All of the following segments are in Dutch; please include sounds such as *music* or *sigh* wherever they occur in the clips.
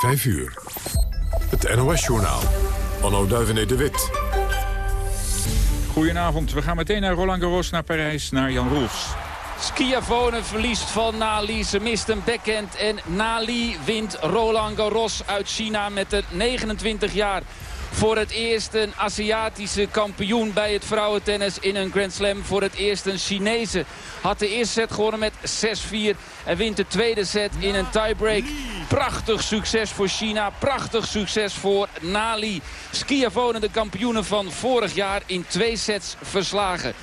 5 uur. Het NOS-journaal. Anno Duivenet de Wit. Goedenavond, we gaan meteen naar Roland Garros, naar Parijs, naar Jan Roels. Schiavone verliest van Nali. Ze mist een backhand en Nali wint Roland Garros uit China met de 29 jaar voor het eerst een Aziatische kampioen bij het vrouwentennis in een Grand Slam. Voor het eerst een Chinese. Had de eerste set gewonnen met 6-4. En wint de tweede set in een tiebreak. Prachtig succes voor China. Prachtig succes voor Nali. Schiavone, de kampioenen van vorig jaar, in twee sets verslagen.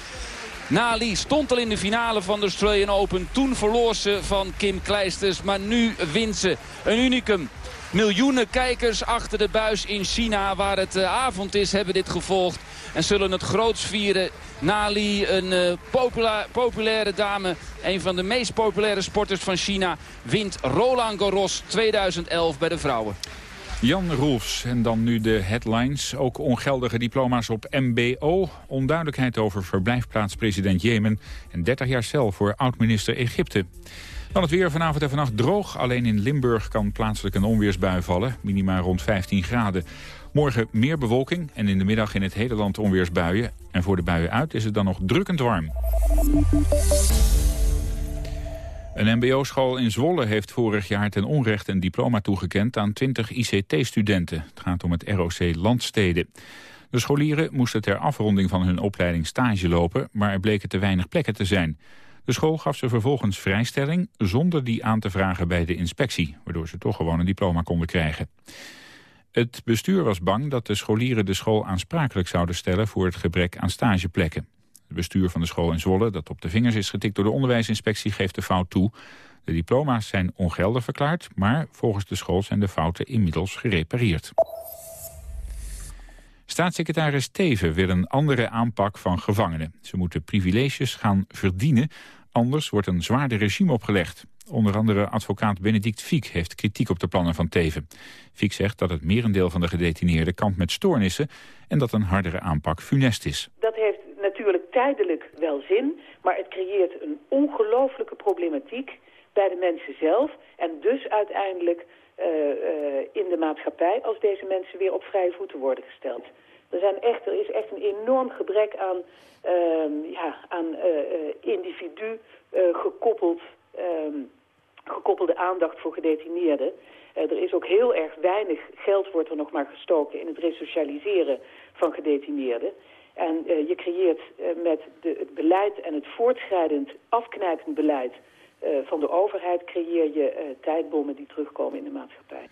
Nali stond al in de finale van de Australian Open. Toen verloor ze van Kim Kleisters. Maar nu wint ze. Een unicum. Miljoenen kijkers achter de buis in China, waar het uh, avond is, hebben dit gevolgd. En zullen het groots vieren. Nali, een popula populaire dame, een van de meest populaire sporters van China... wint Roland Garros 2011 bij de vrouwen. Jan Roels en dan nu de headlines. Ook ongeldige diploma's op mbo. Onduidelijkheid over verblijfplaats president Jemen. En 30 jaar cel voor oud-minister Egypte. Dan het weer vanavond en vannacht droog. Alleen in Limburg kan plaatselijk een onweersbui vallen. Minima rond 15 graden. Morgen meer bewolking en in de middag in het hele land onweersbuien. En voor de buien uit is het dan nog drukkend warm. Een mbo-school in Zwolle heeft vorig jaar ten onrechte een diploma toegekend aan 20 ICT-studenten. Het gaat om het ROC Landsteden. De scholieren moesten ter afronding van hun opleiding stage lopen, maar er bleken te weinig plekken te zijn. De school gaf ze vervolgens vrijstelling zonder die aan te vragen bij de inspectie, waardoor ze toch gewoon een diploma konden krijgen. Het bestuur was bang dat de scholieren de school aansprakelijk zouden stellen voor het gebrek aan stageplekken. Het bestuur van de school in Zwolle, dat op de vingers is getikt door de onderwijsinspectie, geeft de fout toe. De diploma's zijn ongeldig verklaard, maar volgens de school zijn de fouten inmiddels gerepareerd. Staatssecretaris Teven wil een andere aanpak van gevangenen. Ze moeten privileges gaan verdienen Anders wordt een zwaarder regime opgelegd. Onder andere advocaat Benedict Fiek heeft kritiek op de plannen van Teven. Fiek zegt dat het merendeel van de gedetineerden kampt met stoornissen... en dat een hardere aanpak funest is. Dat heeft natuurlijk tijdelijk wel zin... maar het creëert een ongelooflijke problematiek bij de mensen zelf... en dus uiteindelijk uh, uh, in de maatschappij als deze mensen weer op vrije voeten worden gesteld. Er, zijn echt, er is echt een enorm gebrek aan, uh, ja, aan uh, individu uh, gekoppeld, um, gekoppelde aandacht voor gedetineerden. er is ook heel erg weinig geld wordt er nog maar gestoken in het resocialiseren van gedetineerden. En je creëert met de, het beleid en het voortschrijdend afknijpend beleid van de overheid... creëer je tijdbommen die terugkomen in de maatschappij.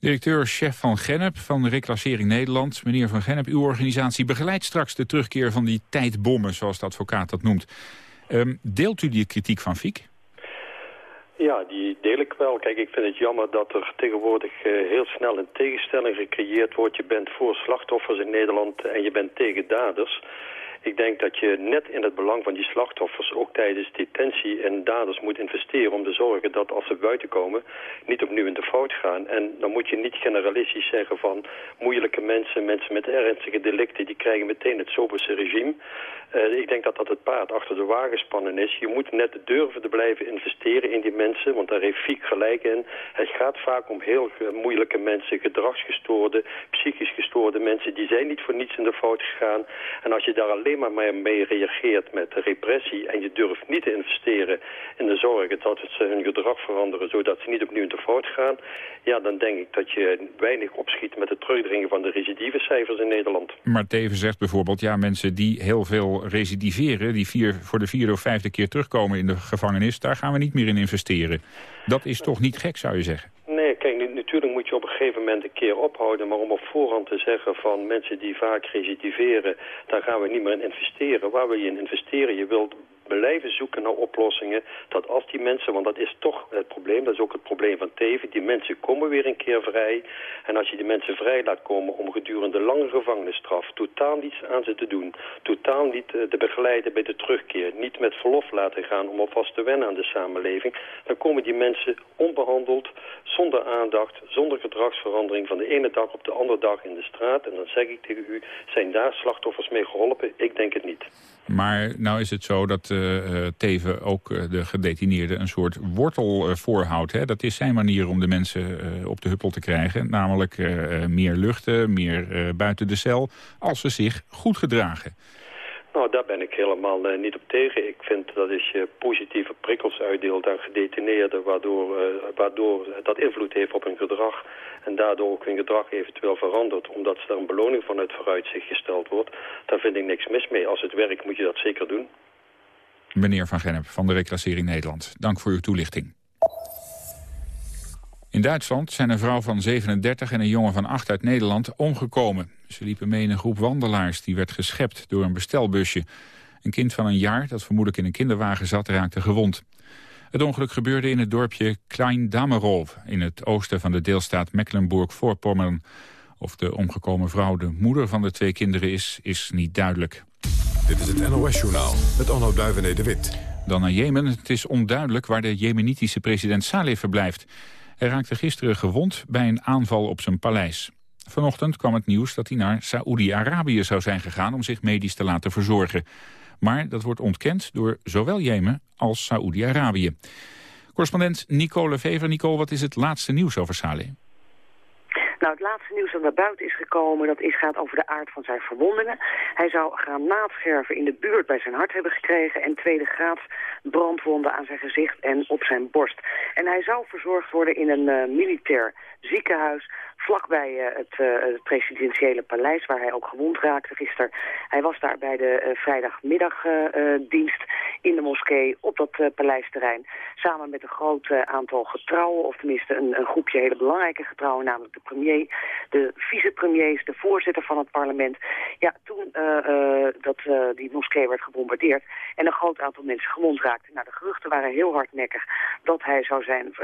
Directeur-chef van Gennep van Reclassering Nederland. Meneer van Gennep, uw organisatie begeleidt straks de terugkeer van die tijdbommen, zoals de advocaat dat noemt. Um, deelt u die kritiek van Fiek? Ja, die deel ik wel. Kijk, ik vind het jammer dat er tegenwoordig uh, heel snel een tegenstelling gecreëerd wordt. Je bent voor slachtoffers in Nederland en je bent tegen daders. Ik denk dat je net in het belang van die slachtoffers ook tijdens detentie en daders moet investeren om te zorgen dat als ze buiten komen niet opnieuw in de fout gaan. En dan moet je niet generalistisch zeggen van moeilijke mensen, mensen met ernstige delicten, die krijgen meteen het soberste regime. Uh, ik denk dat dat het paard achter de wagen spannen is. Je moet net durven te blijven investeren in die mensen, want daar heeft Fiek gelijk in. Het gaat vaak om heel moeilijke mensen, gedragsgestoorde, psychisch gestoorde mensen. Die zijn niet voor niets in de fout gegaan. En als je daar alleen maar mee reageert met repressie... en je durft niet te investeren in de zorg dat ze hun gedrag veranderen... zodat ze niet opnieuw in de fout gaan... ja, dan denk ik dat je weinig opschiet met het terugdringen van de recidivecijfers in Nederland. Maar Teven zegt bijvoorbeeld, ja, mensen die heel veel recidiveren... die vier, voor de vierde of vijfde keer terugkomen in de gevangenis... daar gaan we niet meer in investeren. Dat is toch niet gek, zou je zeggen? Nee, kijk, natuurlijk moet je op een gegeven moment een keer ophouden. Maar om op voorhand te zeggen van mensen die vaak recidiveren, daar gaan we niet meer in investeren. Waar wil je in investeren? Je wilt blijven zoeken naar oplossingen. Dat als die mensen, want dat is toch het probleem, dat is ook het probleem van Teven, die mensen komen weer een keer vrij. En als je die mensen vrij laat komen om gedurende lange gevangenisstraf totaal niets aan ze te doen, totaal niet eh, te begeleiden bij de terugkeer, niet met verlof laten gaan om alvast te wennen aan de samenleving, dan komen die mensen onbehandeld, zonder aandacht, zonder gedragsverandering van de ene dag op de andere dag in de straat. En dan zeg ik tegen u, zijn daar slachtoffers mee geholpen? Ik denk het niet. Maar nou is het zo dat uh, Teven ook de gedetineerden een soort wortel voorhoudt. Hè? Dat is zijn manier om de mensen op de huppel te krijgen. Namelijk meer luchten, meer buiten de cel, als ze zich goed gedragen. Nou, daar ben ik helemaal niet op tegen. Ik vind dat als je positieve prikkels uitdeelt aan gedetineerden... Waardoor, uh, waardoor dat invloed heeft op hun gedrag... en daardoor ook hun gedrag eventueel verandert... omdat er een beloning vanuit vooruitzicht gesteld wordt... daar vind ik niks mis mee. Als het werkt moet je dat zeker doen. Meneer Van Gennep van de Reclassering Nederland, dank voor uw toelichting. In Duitsland zijn een vrouw van 37 en een jongen van 8 uit Nederland omgekomen. Ze liepen mee in een groep wandelaars die werd geschept door een bestelbusje. Een kind van een jaar dat vermoedelijk in een kinderwagen zat raakte gewond. Het ongeluk gebeurde in het dorpje Klein in het oosten van de deelstaat Mecklenburg-Voorpommern. Of de omgekomen vrouw de moeder van de twee kinderen is, is niet duidelijk. Dit is het NOS-journaal met Onno Duivené de Wit. Dan naar Jemen. Het is onduidelijk waar de jemenitische president Saleh verblijft. Hij raakte gisteren gewond bij een aanval op zijn paleis. Vanochtend kwam het nieuws dat hij naar Saoedi-Arabië zou zijn gegaan... om zich medisch te laten verzorgen. Maar dat wordt ontkend door zowel Jemen als Saoedi-Arabië. Correspondent Nicole Vever. Nicole, wat is het laatste nieuws over Saleh? Nou, het laatste nieuws dat naar buiten is gekomen, dat is, gaat over de aard van zijn verwondingen. Hij zou granaatscherven in de buurt bij zijn hart hebben gekregen en tweede graads brandwonden aan zijn gezicht en op zijn borst. En hij zou verzorgd worden in een uh, militair ziekenhuis vlakbij uh, het, uh, het, presidentiële paleis, waar hij ook gewond raakte gisteren. Hij was daar bij de uh, vrijdagmiddagdienst in de moskee op dat paleisterrein. Samen met een groot aantal getrouwen, of tenminste een, een, groepje hele belangrijke getrouwen, namelijk de premier, de vicepremiers, de voorzitter van het parlement. Ja, toen dat die moskee werd gebombardeerd en een groot aantal mensen gewond raakten. Nou, de geruchten waren heel hardnekkig dat hij zou zijn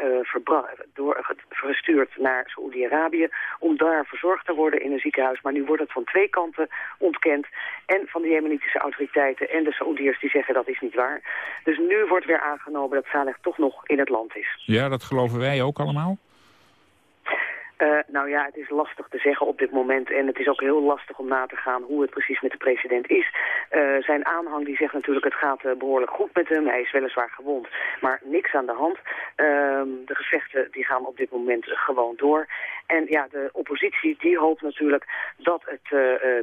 verstuurd naar Saoedi-Arabië om daar verzorgd te worden in een ziekenhuis. Maar nu wordt het van twee kanten ontkend. En van de jemenitische autoriteiten en de Saoediërs die zeggen dat is niet waar. Dus nu wordt weer aangenomen dat Saleh toch nog in het land is. Ja, dat geloven wij ook allemaal? Uh, nou ja, het is lastig te zeggen op dit moment. En het is ook heel lastig om na te gaan hoe het precies met de president is. Uh, zijn aanhang die zegt natuurlijk het gaat uh, behoorlijk goed met hem. Hij is weliswaar gewond, maar niks aan de hand. Ehm, de gevechten die gaan op dit moment gewoon door. En ja, de oppositie die hoopt natuurlijk dat het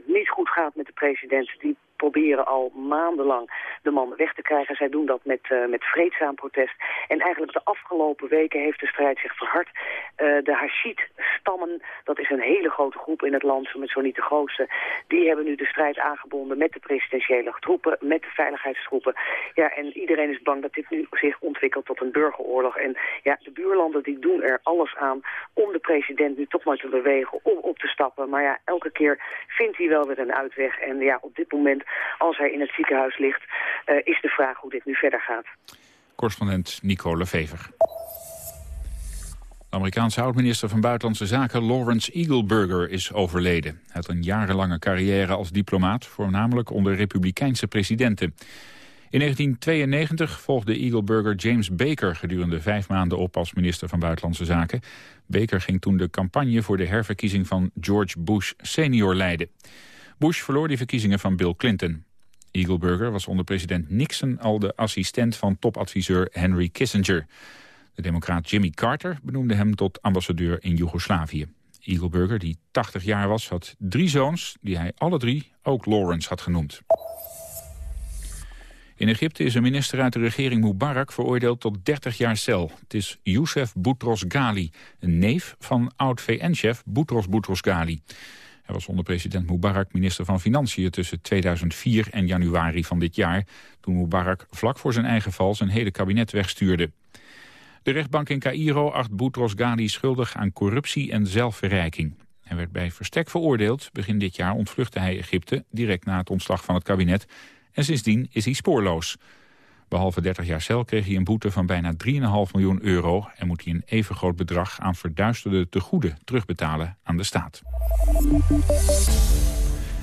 niet goed gaat met de president. Die proberen al maandenlang de man weg te krijgen. Zij doen dat met, uh, met vreedzaam protest. En eigenlijk de afgelopen weken heeft de strijd zich verhard. Uh, de Hashid-stammen, dat is een hele grote groep in het land, met zo niet de grootste. Die hebben nu de strijd aangebonden met de presidentiële troepen, met de veiligheidstroepen. Ja, en iedereen is bang dat dit nu zich ontwikkelt tot een burgeroorlog. En ja, de buurlanden die doen er alles aan om de president nu toch maar te bewegen om op te stappen. Maar ja, elke keer vindt hij wel weer een uitweg. En ja, op dit moment als hij in het ziekenhuis ligt, uh, is de vraag hoe dit nu verder gaat. Correspondent Nicole Vever. De Amerikaanse oud-minister van Buitenlandse Zaken Lawrence Eagleburger is overleden. Hij had een jarenlange carrière als diplomaat, voornamelijk onder republikeinse presidenten. In 1992 volgde Eagleburger James Baker gedurende vijf maanden op als minister van Buitenlandse Zaken. Baker ging toen de campagne voor de herverkiezing van George Bush senior leiden. Bush verloor die verkiezingen van Bill Clinton. Eagleburger was onder president Nixon al de assistent van topadviseur Henry Kissinger. De democraat Jimmy Carter benoemde hem tot ambassadeur in Joegoslavië. Eagleburger, die 80 jaar was, had drie zoons... die hij alle drie ook Lawrence had genoemd. In Egypte is een minister uit de regering Mubarak veroordeeld tot 30 jaar cel. Het is Youssef Boutros Ghali, een neef van oud-VN-chef Boutros Boutros Ghali. Hij was onder president Mubarak minister van Financiën tussen 2004 en januari van dit jaar, toen Mubarak vlak voor zijn eigen val zijn hele kabinet wegstuurde. De rechtbank in Cairo acht Boutros Ghali schuldig aan corruptie en zelfverrijking. Hij werd bij verstek veroordeeld. Begin dit jaar ontvluchtte hij Egypte direct na het ontslag van het kabinet. En sindsdien is hij spoorloos. Behalve 30 jaar cel kreeg hij een boete van bijna 3,5 miljoen euro... en moet hij een even groot bedrag aan verduisterde tegoeden terugbetalen aan de staat.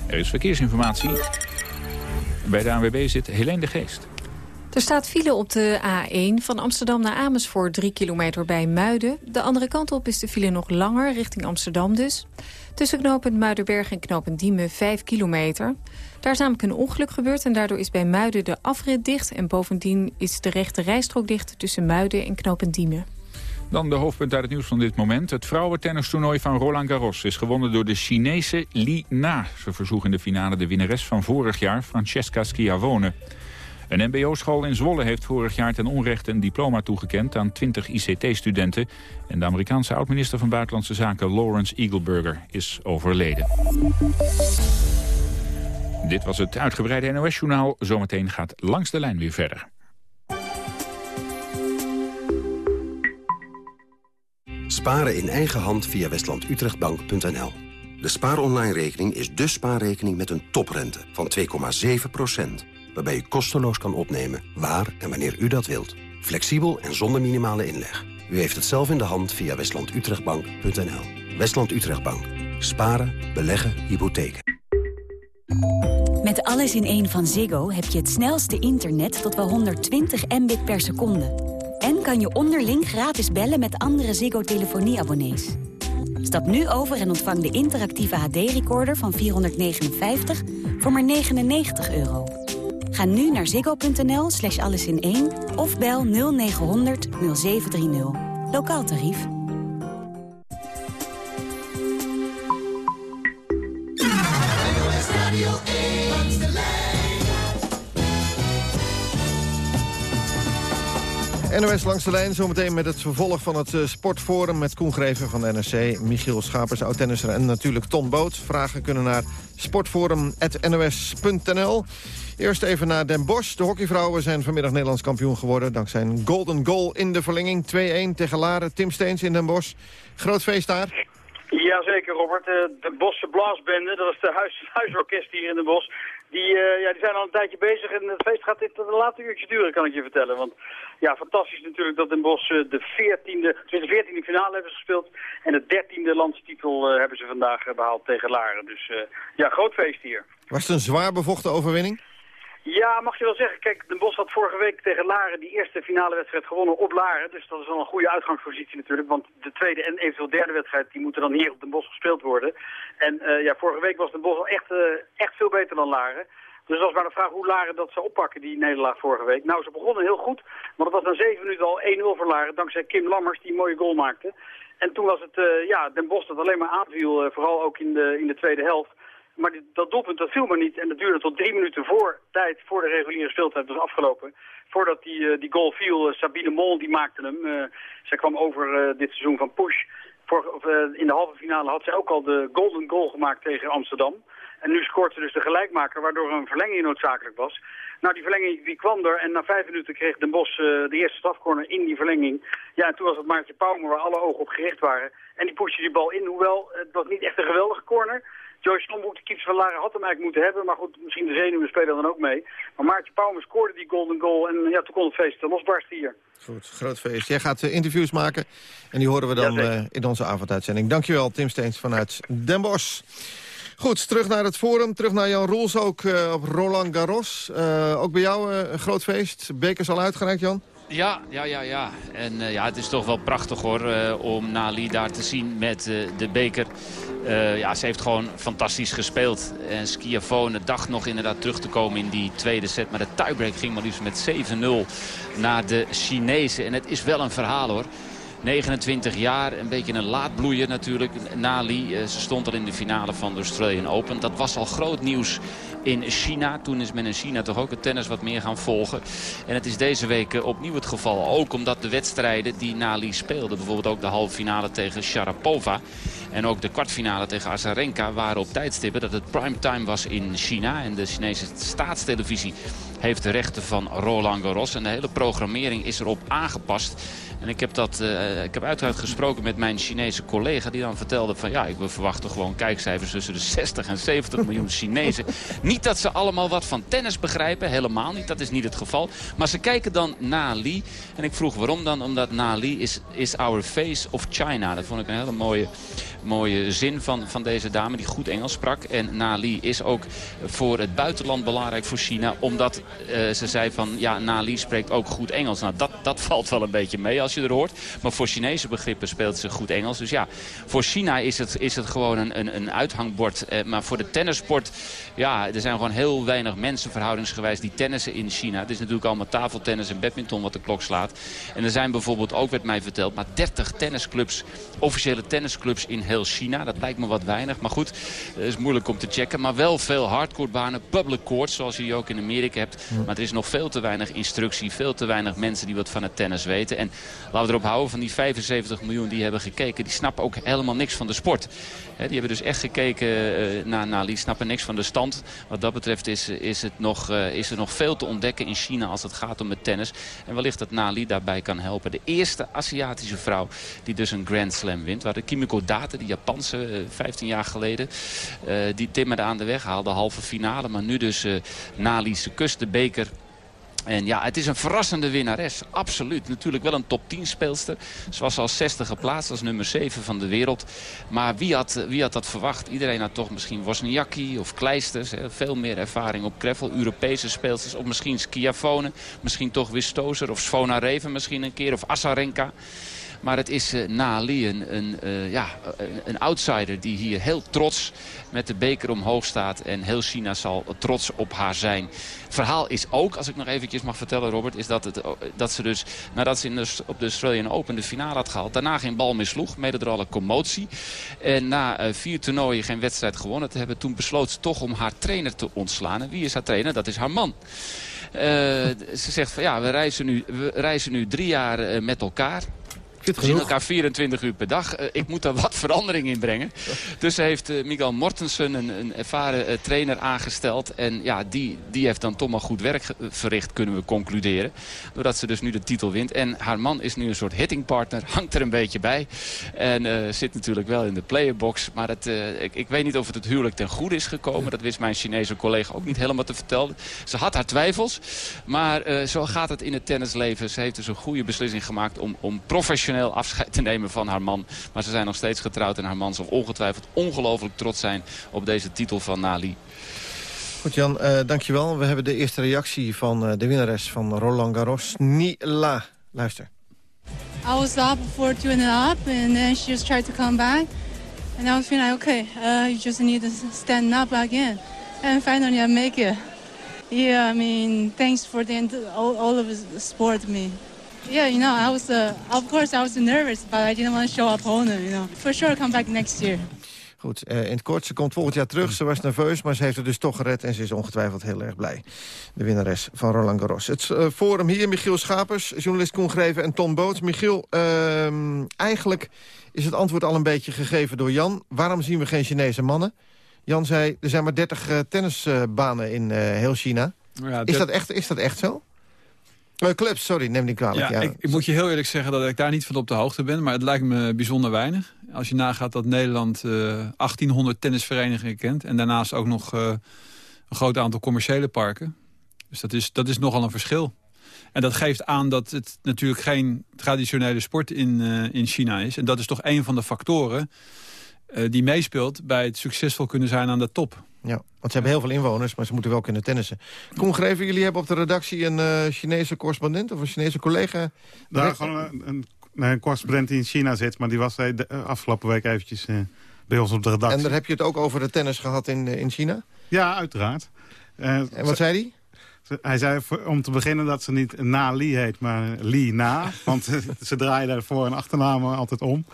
Er is verkeersinformatie. Bij de ANWB zit Helene de Geest. Er staat file op de A1 van Amsterdam naar Amersfoort 3 kilometer bij Muiden. De andere kant op is de file nog langer, richting Amsterdam dus. Tussen knooppunt Muidenberg en knooppunt Diemen 5 kilometer. Daar is namelijk een ongeluk gebeurd en daardoor is bij Muiden de afrit dicht... en bovendien is de rechte rijstrook dicht tussen Muiden en knooppunt Diemen. Dan de hoofdpunt uit het nieuws van dit moment. Het vrouwentennistoernooi van Roland Garros is gewonnen door de Chinese Li Na. Ze verzoeg in de finale de winnares van vorig jaar, Francesca Schiavone. Een mbo-school in Zwolle heeft vorig jaar ten onrechte een diploma toegekend aan 20 ICT-studenten. En de Amerikaanse oud-minister van Buitenlandse Zaken Lawrence Eagleburger is overleden. Dit was het uitgebreide NOS-journaal. Zometeen gaat langs de lijn weer verder. Sparen in eigen hand via westlandutrechtbank.nl. De spaaronline-rekening is de spaarrekening met een toprente van 2,7 waarbij u kosteloos kan opnemen waar en wanneer u dat wilt. Flexibel en zonder minimale inleg. U heeft het zelf in de hand via westlandutrechtbank.nl. Westland Utrechtbank. Sparen, beleggen, hypotheken. Met alles in één van Ziggo heb je het snelste internet tot wel 120 mbit per seconde. En kan je onderling gratis bellen met andere Ziggo-telefonieabonnees. Stap nu over en ontvang de interactieve HD-recorder van 459 voor maar 99 euro. Ga nu naar ziggo.nl slash alles in 1 of bel 0900 0730. Lokaal tarief. NOS langs de lijn, zometeen met het vervolg van het eh, sportforum... met Koen Greven van de NRC, Michiel Schapers, oud-tennisser... en natuurlijk Ton Boot. Vragen kunnen naar sportforum.nos.nl. Eerst even naar Den Bosch. De hockeyvrouwen zijn vanmiddag Nederlands kampioen geworden... dankzij een golden goal in de verlenging. 2-1 tegen Laren. Tim Steens in Den Bosch. Groot feest daar. Jazeker, Robert. Eh, de Bosse Blaasbende, dat is de huis, *laughs* huisorkest hier in Den Bosch. Die, uh, ja, die zijn al een tijdje bezig en het feest gaat dit een later uurtje duren, kan ik je vertellen. Want ja, fantastisch natuurlijk dat Den Bosch uh, de 14e, de 14e finale hebben gespeeld. En de 13e landstitel uh, hebben ze vandaag behaald tegen Laren. Dus ja, groot feest hier. Was het een zwaar bevochten overwinning? Ja, mag je wel zeggen. Kijk, Den Bosch had vorige week tegen Laren die eerste finale wedstrijd gewonnen op Laren. Dus dat is wel een goede uitgangspositie natuurlijk. Want de tweede en eventueel derde wedstrijd die moeten dan hier op Den Bosch gespeeld worden. En uh, ja, vorige week was Den Bosch al echt, uh, echt veel beter dan Laren. Dus dat was maar de vraag hoe Laren dat zou oppakken, die nederlaag vorige week. Nou, ze begonnen heel goed, maar het was na zeven minuten al 1-0 voor Laren, dankzij Kim Lammers, die een mooie goal maakte. En toen was het, uh, ja, Den Bosch dat alleen maar aanviel, vooral ook in de, in de tweede helft. Maar dat doelpunt dat viel maar niet. En dat duurde tot drie minuten voor tijd, voor de reguliere speeltijd was afgelopen. Voordat die, uh, die goal viel, uh, Sabine Mol die maakte hem. Uh, zij kwam over dit seizoen van Push. In de halve finale had zij ook al de golden goal gemaakt tegen Amsterdam. En nu scoort ze dus de gelijkmaker, waardoor een verlenging noodzakelijk was. Nou, die verlenging die kwam er en na vijf minuten kreeg Den Bos de eerste strafcorner in die verlenging. Ja, en toen was het Maartje Pauwmer waar alle ogen op gericht waren. En die pushte die bal in, hoewel het was niet echt een geweldige corner. Joyce Stomboek, de keeper van Laren, had hem eigenlijk moeten hebben. Maar goed, misschien de zenuwen spelen dan ook mee. Maar Maartje Pauwme scoorde die golden goal. En ja, toen kon het feest losbarsten hier. Goed, groot feest. Jij gaat uh, interviews maken. En die horen we dan ja, uh, in onze avonduitzending. Dankjewel, Tim Steens vanuit Den Bosch. Goed, terug naar het forum. Terug naar Jan Roels ook uh, op Roland Garros. ook bij jou een groot feest. Bekers al uitgereikt, Jan? Ja, ja, ja, ja. En uh, ja, het is toch wel prachtig hoor uh, om Nali daar te zien met uh, de beker. ja, ze heeft gewoon fantastisch gespeeld. En Schiavone dacht nog inderdaad terug te komen in die tweede set. Maar de tiebreak ging maar liefst met 7-0 naar de Chinezen. En het is wel een verhaal hoor. 29 jaar, een beetje een laadbloeier natuurlijk. Nali, ze stond al in de finale van de Australian Open. Dat was al groot nieuws in China. Toen is men in China toch ook het tennis wat meer gaan volgen. En het is deze week eh, opnieuw het geval. Ook omdat de wedstrijden die Nali speelde, bijvoorbeeld ook de halve finale tegen Sharapova... en ook de kwartfinale tegen Azarenka waren op tijdstippen dat het primetime was in China. En de Chinese staatstelevisie heeft de rechten van Roland Garros. En de hele programmering is erop aangepast. En ik heb, dat, uh, ik heb uiteraard gesproken met mijn Chinese collega... die dan vertelde van ja, we verwachten gewoon kijkcijfers tussen de 60 en 70 miljoen Chinezen. *laughs* niet dat ze allemaal wat van tennis begrijpen, helemaal niet. Dat is niet het geval. Maar ze kijken dan naar Li. En ik vroeg waarom dan? Omdat Li is, is our face of China. Dat vond ik een hele mooie, mooie zin van, van deze dame die goed Engels sprak. En Li is ook voor het buitenland belangrijk voor China. Omdat ze zei van, ja, Nali spreekt ook goed Engels. Nou, dat, dat *laughs* valt wel een beetje mee als je er hoort. Maar voor Chinese begrippen speelt ze goed Engels. Dus ja, voor China is het, is het gewoon een, een, een uithangbord. maar voor de tennissport, ja, er zijn gewoon heel weinig mensen verhoudingsgewijs die tennissen in China. Het is natuurlijk allemaal tafeltennis en badminton wat de klok slaat. En er zijn bijvoorbeeld ook, werd mij verteld, maar 30 tennisclubs, officiële tennisclubs in heel China. Dat lijkt me wat weinig, maar goed, het is moeilijk om te checken. Maar wel veel hardcourtbanen, public courts, zoals je ook in Amerika hebt. Maar er is nog veel te weinig instructie, veel te weinig mensen die wat van het tennis weten. En laten we erop houden, van die 75 miljoen die hebben gekeken, die snappen ook helemaal niks van de sport. die hebben dus echt gekeken uh, naar Nali, snappen niks van de stand. Wat dat betreft is, is, het nog, uh, is er nog veel te ontdekken in China als het gaat om het tennis. En wellicht dat Nali daarbij kan helpen. De eerste Aziatische vrouw die dus een Grand Slam wint. Waar de Kimiko Date, die Japanse, 15 jaar geleden, die timmerde aan de weg. Haalde halve finale, maar nu dus Nali, ze kust de beker en ja, het is een verrassende winnares. Absoluut. Natuurlijk wel een top 10 speelster. Ze was al 60 geplaatst als nummer 7 van de wereld. Maar wie had, wie had dat verwacht? Iedereen had toch misschien Wozniacki of Kleisters. Hè? Veel meer ervaring op Kreffel. Europese speelsters. Of misschien Skiafone. Misschien toch Wistozer. Of Svona Reven misschien een keer. Of Asarenka. Maar het is uh, Nali, een, uh, ja, een outsider die hier heel trots met de beker omhoog staat. En heel China zal trots op haar zijn. Het verhaal is ook, als ik nog eventjes mag vertellen Robert... is dat, het, dat ze dus, nadat ze in de, op de Australian Open de finale had gehaald... daarna geen bal meer sloeg, mede door alle commotie. En na vier toernooien geen wedstrijd gewonnen te hebben... toen besloot ze toch om haar trainer te ontslaan. En wie is haar trainer? Dat is haar man. Ze zegt van ja, we reizen nu, we reizen nu drie jaar met elkaar. We zien elkaar 24 uur per dag. Uh, ik moet daar wat *laughs* verandering in brengen. Dus ze heeft uh, Miguel Mortensen, een, een ervaren uh, trainer, aangesteld. En ja, die, die heeft dan toch maar goed werk verricht, kunnen we concluderen. Doordat ze dus nu de titel wint. En haar man is nu een soort hittingpartner, *laughs* hangt er een beetje bij. En zit natuurlijk wel in de playerbox. Maar het, ik, ik, weet niet of het het huwelijk ten goede is gekomen. Dat wist mijn Chinese collega ook niet helemaal te vertellen. Ze had haar twijfels. Maar zo gaat het in het tennisleven. Ze heeft dus een goede beslissing gemaakt om, om professioneel afscheid te nemen van haar man. Maar ze zijn nog steeds getrouwd en haar man zal ongetwijfeld ongelooflijk trots zijn op deze titel van Nali. Goed Jan, uh, dankjewel. We hebben de eerste reactie van uh, de winnares van Roland Garros, Nila. Luister. I was up for two and a half and then she just tried to come back. And I was feeling like, okay, uh, you just need to stand up again. And finally I make it. Yeah, I mean, thanks for the, all, all of the support me. Yeah, you know, I was, uh, of course, I was nervous, but I didn't want to show opponent, you know. For sure, come back next year. Goed, uh, in het kort, ze komt volgend jaar terug. Ze was nerveus, maar ze heeft het dus toch gered... en ze is ongetwijfeld heel erg blij. De winnares van Roland Garros. Het uh, forum hier, Michiel Schapers, journalist Koen Greven en Tom Boots. Michiel, uh, eigenlijk is het antwoord al een beetje gegeven door Jan. Waarom zien we geen Chinese mannen? Jan zei, er zijn maar 30 tennisbanen in heel China. Ja, is, dat echt, is dat echt zo? Uh, clubs, sorry, neem die kwalijk. Ja, Ik, ik, moet je heel eerlijk zeggen dat ik daar niet van op de hoogte ben. Maar het lijkt me bijzonder weinig. Als je nagaat dat Nederland uh, 1800 tennisverenigingen kent. En daarnaast ook nog uh, een groot aantal commerciële parken. Dus dat is, dat is nogal een verschil. En dat geeft aan dat het natuurlijk geen traditionele sport in, in China is. En dat is toch een van de factoren die meespeelt... bij het succesvol kunnen zijn aan de top. Ja, want ze hebben heel veel inwoners, maar ze moeten wel kunnen tennissen. Kom Greven, jullie hebben op de redactie een uh, Chinese correspondent... of een Chinese collega? Daar gewoon een, een, een, correspondent die in China zit... maar die was de afgelopen week eventjes uh, bij ons op de redactie. En daar heb je het ook over de tennis gehad in, in China? Ja, uiteraard. en wat zei hij? Hij zei om te beginnen dat ze niet Na Li heet, maar Li Na. *laughs* want ze draaien daar voor- en achternamen altijd om.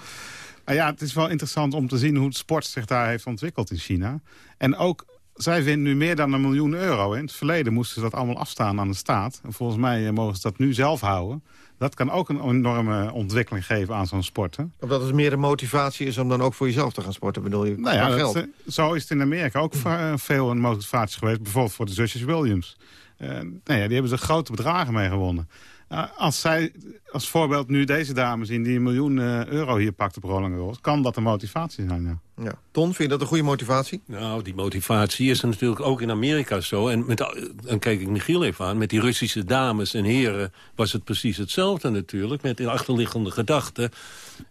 Maar ja, het is wel interessant om te zien hoe het sport zich daar heeft ontwikkeld in China. En ook, zij vinden nu meer dan een miljoen euro. In het verleden moesten ze dat allemaal afstaan aan de staat. En volgens mij eh, mogen ze dat nu zelf houden. Dat kan ook een enorme ontwikkeling geven aan zo'n sport. Hè? Omdat het meer een motivatie is om dan ook voor jezelf te gaan sporten, bedoel je? Nou ja, geld. Eh, zo is het in Amerika ook eh, veel een motivatie geweest. Bijvoorbeeld voor de zusjes Williams. Uh, nou ja, die hebben ze grote bedragen mee gewonnen. Nou, als zij als voorbeeld nu deze dame zien die een miljoen uh, euro hier pakt op Roland Garros... kan dat een motivatie zijn, ja. Ja. Ton, vind je dat een goede motivatie? Nou, die motivatie is er natuurlijk ook in Amerika zo. En met, dan kijk ik Michiel even aan. Met die Russische dames en heren was het precies hetzelfde natuurlijk. Met de achterliggende gedachten.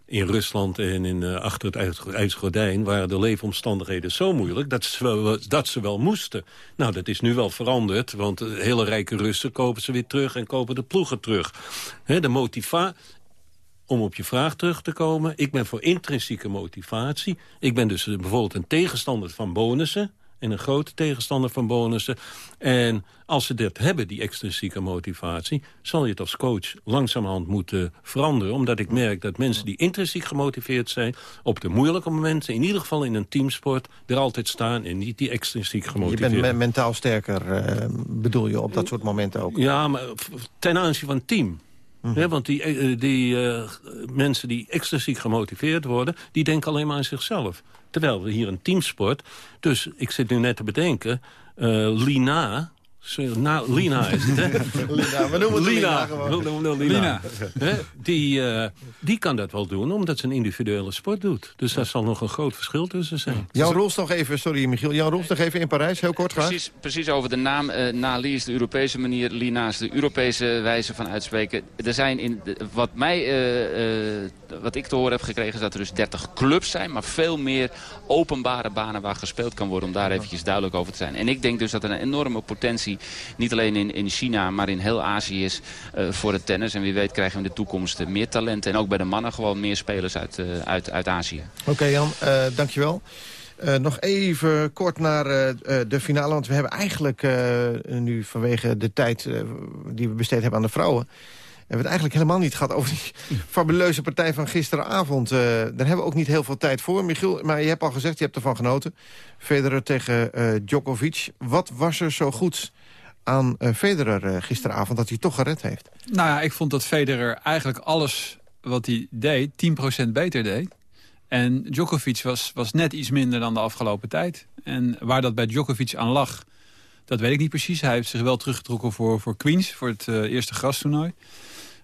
In Rusland en in, uh, achter het ijsgordijn waren de leefomstandigheden zo moeilijk... Dat ze, wel, dat ze wel moesten. Nou, dat is nu wel veranderd. Want hele rijke Russen kopen ze weer terug en kopen de ploegen terug. De motivatie om op je vraag terug te komen. Ik ben voor intrinsieke motivatie. Ik ben dus eh, bijvoorbeeld een tegenstander van bonussen. En een grote tegenstander van bonussen. En als ze dat hebben, die extrinsieke motivatie... zal je het als coach langzamerhand moeten veranderen. Omdat ik merk dat mensen die intrinsiek gemotiveerd zijn... op de moeilijke momenten, in ieder geval in een teamsport... er altijd staan en niet die extrinsiek gemotiveerd. Je bent mentaal sterker, uh, bedoel je, op dat soort momenten ook? Ja, maar ten aanzien van het Mhm. want die, eh, die uh, mensen die extrinsiek gemotiveerd worden... die denken alleen maar aan zichzelf. Terwijl we hier een teamsport... dus ik zit nu net te bedenken... Lina, Lina is het, hè? *laughs* Lina, we noemen het Lina. Lina, Lina. Lina. Die, uh, die kan dat wel doen, omdat ze een individuele sport doet. Dus daar zal nog een groot verschil tussen zijn. Jan Roels nog even, sorry Michiel, Jan Roels nog even in Parijs, heel kort graag. Precies, precies over de naam. Uh, Nali is de Europese manier, Lina is de Europese wijze van uitspreken. Er zijn in, wat mij, uh, wat ik te horen heb gekregen, is dat er dus 30 clubs zijn, maar veel meer openbare banen waar gespeeld kan worden, om daar eventjes duidelijk over te zijn. En ik denk dus dat er een enorme potentie niet alleen in, in China, maar in heel Azië is uh, voor het tennis. En wie weet krijgen we in de toekomst uh, meer talenten. En ook bij de mannen gewoon meer spelers uit, uh, uit, uit Azië. Oké okay, Jan, dankjewel. Uh, nog even kort naar uh, de finale. Want we hebben eigenlijk uh, nu vanwege de tijd die we besteed hebben aan de vrouwen... hebben we het eigenlijk helemaal niet gehad over die *laughs* fabuleuze partij van gisteravond. daar hebben we ook niet heel veel tijd voor. Michiel, maar je hebt al gezegd, je hebt ervan genoten. Federer tegen Djokovic. Wat was er zo goed aan uh, Federer uh, gisteravond dat hij toch gered heeft? Nou ja, ik vond dat Federer eigenlijk alles wat hij deed 10% beter deed. En Djokovic was, was net iets minder dan de afgelopen tijd. En waar dat bij Djokovic aan lag, dat weet ik niet precies. Hij heeft zich wel teruggetrokken voor, voor Queens, voor het uh, eerste grastoernooi.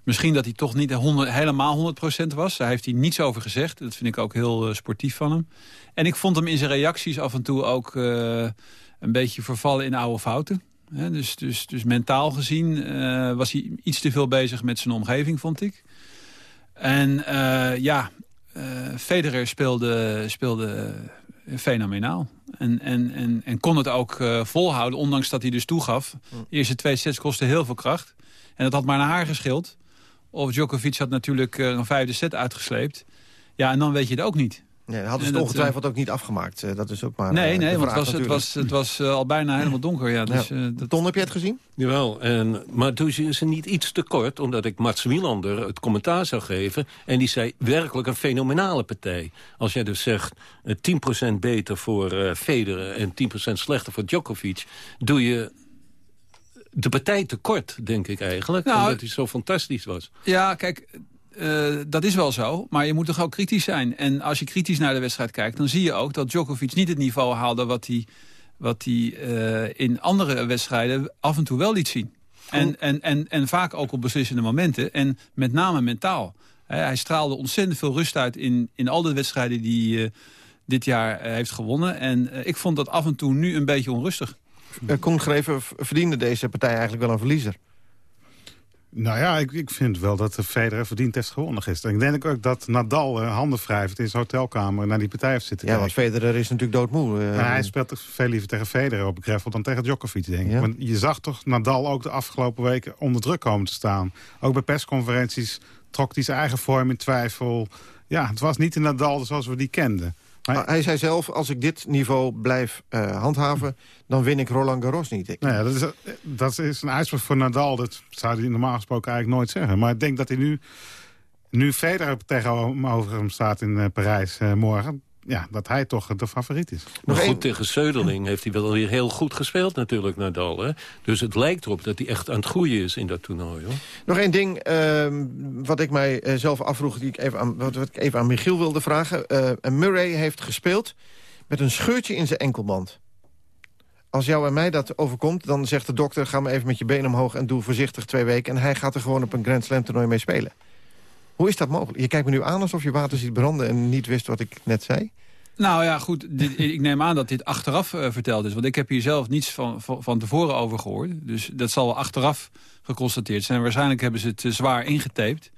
Misschien dat hij toch niet 100, helemaal 100% was. Daar heeft hij niets over gezegd. Dat vind ik ook heel sportief van hem. En ik vond hem in zijn reacties af en toe ook een beetje vervallen in oude fouten dus, dus, dus mentaal gezien uh, was hij iets te veel bezig met zijn omgeving, vond ik. En uh, ja, uh, Federer speelde, speelde fenomenaal. En, en, en, en kon het ook volhouden, ondanks dat hij dus toegaf. De eerste twee sets kostten heel veel kracht. En dat had maar naar haar geschild. Of Djokovic had natuurlijk een vijfde set uitgesleept. Ja, en dan weet je het ook niet. Nee, hadden ze het ongetwijfeld ook niet afgemaakt. Eh, dat is ook maar Nee, nee want het was, het was, het was eh, al bijna helemaal donker. Ja, dus, ja. dat... Ton, heb je het gezien? Jawel, en, maar toen is ze niet iets te kort... omdat ik Mats Wielander het commentaar zou geven... en die zei werkelijk een fenomenale partij. Als jij dus zegt 10% beter voor uh, Federer... en 10% slechter voor Djokovic... doe je de partij tekort, denk ik eigenlijk. Nou, omdat hij zo fantastisch was. Ja, kijk, uh, dat is wel zo, maar je moet toch ook kritisch zijn. En als je kritisch naar de wedstrijd kijkt... dan zie je ook dat Djokovic niet het niveau haalde... wat hij, wat hij uh, in andere wedstrijden af en toe wel liet zien. En, en, en, en vaak ook op beslissende momenten. En met name mentaal. hij straalde ontzettend veel rust uit in, in al de wedstrijden die hij uh, dit jaar heeft gewonnen. En ik vond dat af en toe nu een beetje onrustig. Koen Greven verdiende deze partij eigenlijk wel een verliezer. Nou ja, ik, ik vind wel dat de Federer verdiend heeft gewonnen gisteren. Ik denk ook dat Nadal uh, handen wrijft in zijn hotelkamer naar die partij heeft zitten Ja, kijken. want Federer is natuurlijk doodmoe. Uh, hij speelt veel liever tegen Federer op gravel dan tegen Djokovic, denk ik. Ja. Want je zag toch Nadal ook de afgelopen weken onder druk komen te staan. Ook bij persconferenties trok hij zijn eigen vorm in twijfel. Ja, het was niet de Nadal zoals we die kenden. Maar... Hij zei zelf, als ik dit niveau blijf uh, handhaven... dan win ik Roland Garros niet. Ik. Nou ja, dat, is, dat is een uitspraak voor Nadal. Dat zou hij normaal gesproken eigenlijk nooit zeggen. Maar ik denk dat hij nu... Nu Federer tegenover hem staat in uh, Parijs uh, morgen ja, dat hij toch de favoriet is. Maar goed, een... tegen Söderling heeft hij wel weer heel goed gespeeld natuurlijk, Nadal. Hè? Dus het lijkt erop dat hij echt aan het groeien is in dat toernooi. Hoor. Nog één ding uh, wat ik mij uh, zelf afvroeg, die ik even aan, wat, wat, ik even aan Michiel wilde vragen. Uh, Murray heeft gespeeld met een scheurtje in zijn enkelband. Als jou en mij dat overkomt, dan zegt de dokter... ga maar even met je been omhoog en doe voorzichtig twee weken... en hij gaat er gewoon op een Grand Slam toernooi mee spelen. Hoe is dat mogelijk? Je kijkt me nu aan alsof je water ziet branden en niet wist wat ik net zei. Nou ja, goed. Dit, ik neem aan dat dit achteraf uh, verteld is. Want ik heb hier zelf niets van, van, van, tevoren over gehoord. Dus dat zal wel achteraf geconstateerd zijn. Waarschijnlijk hebben ze het uh, zwaar ingetaped.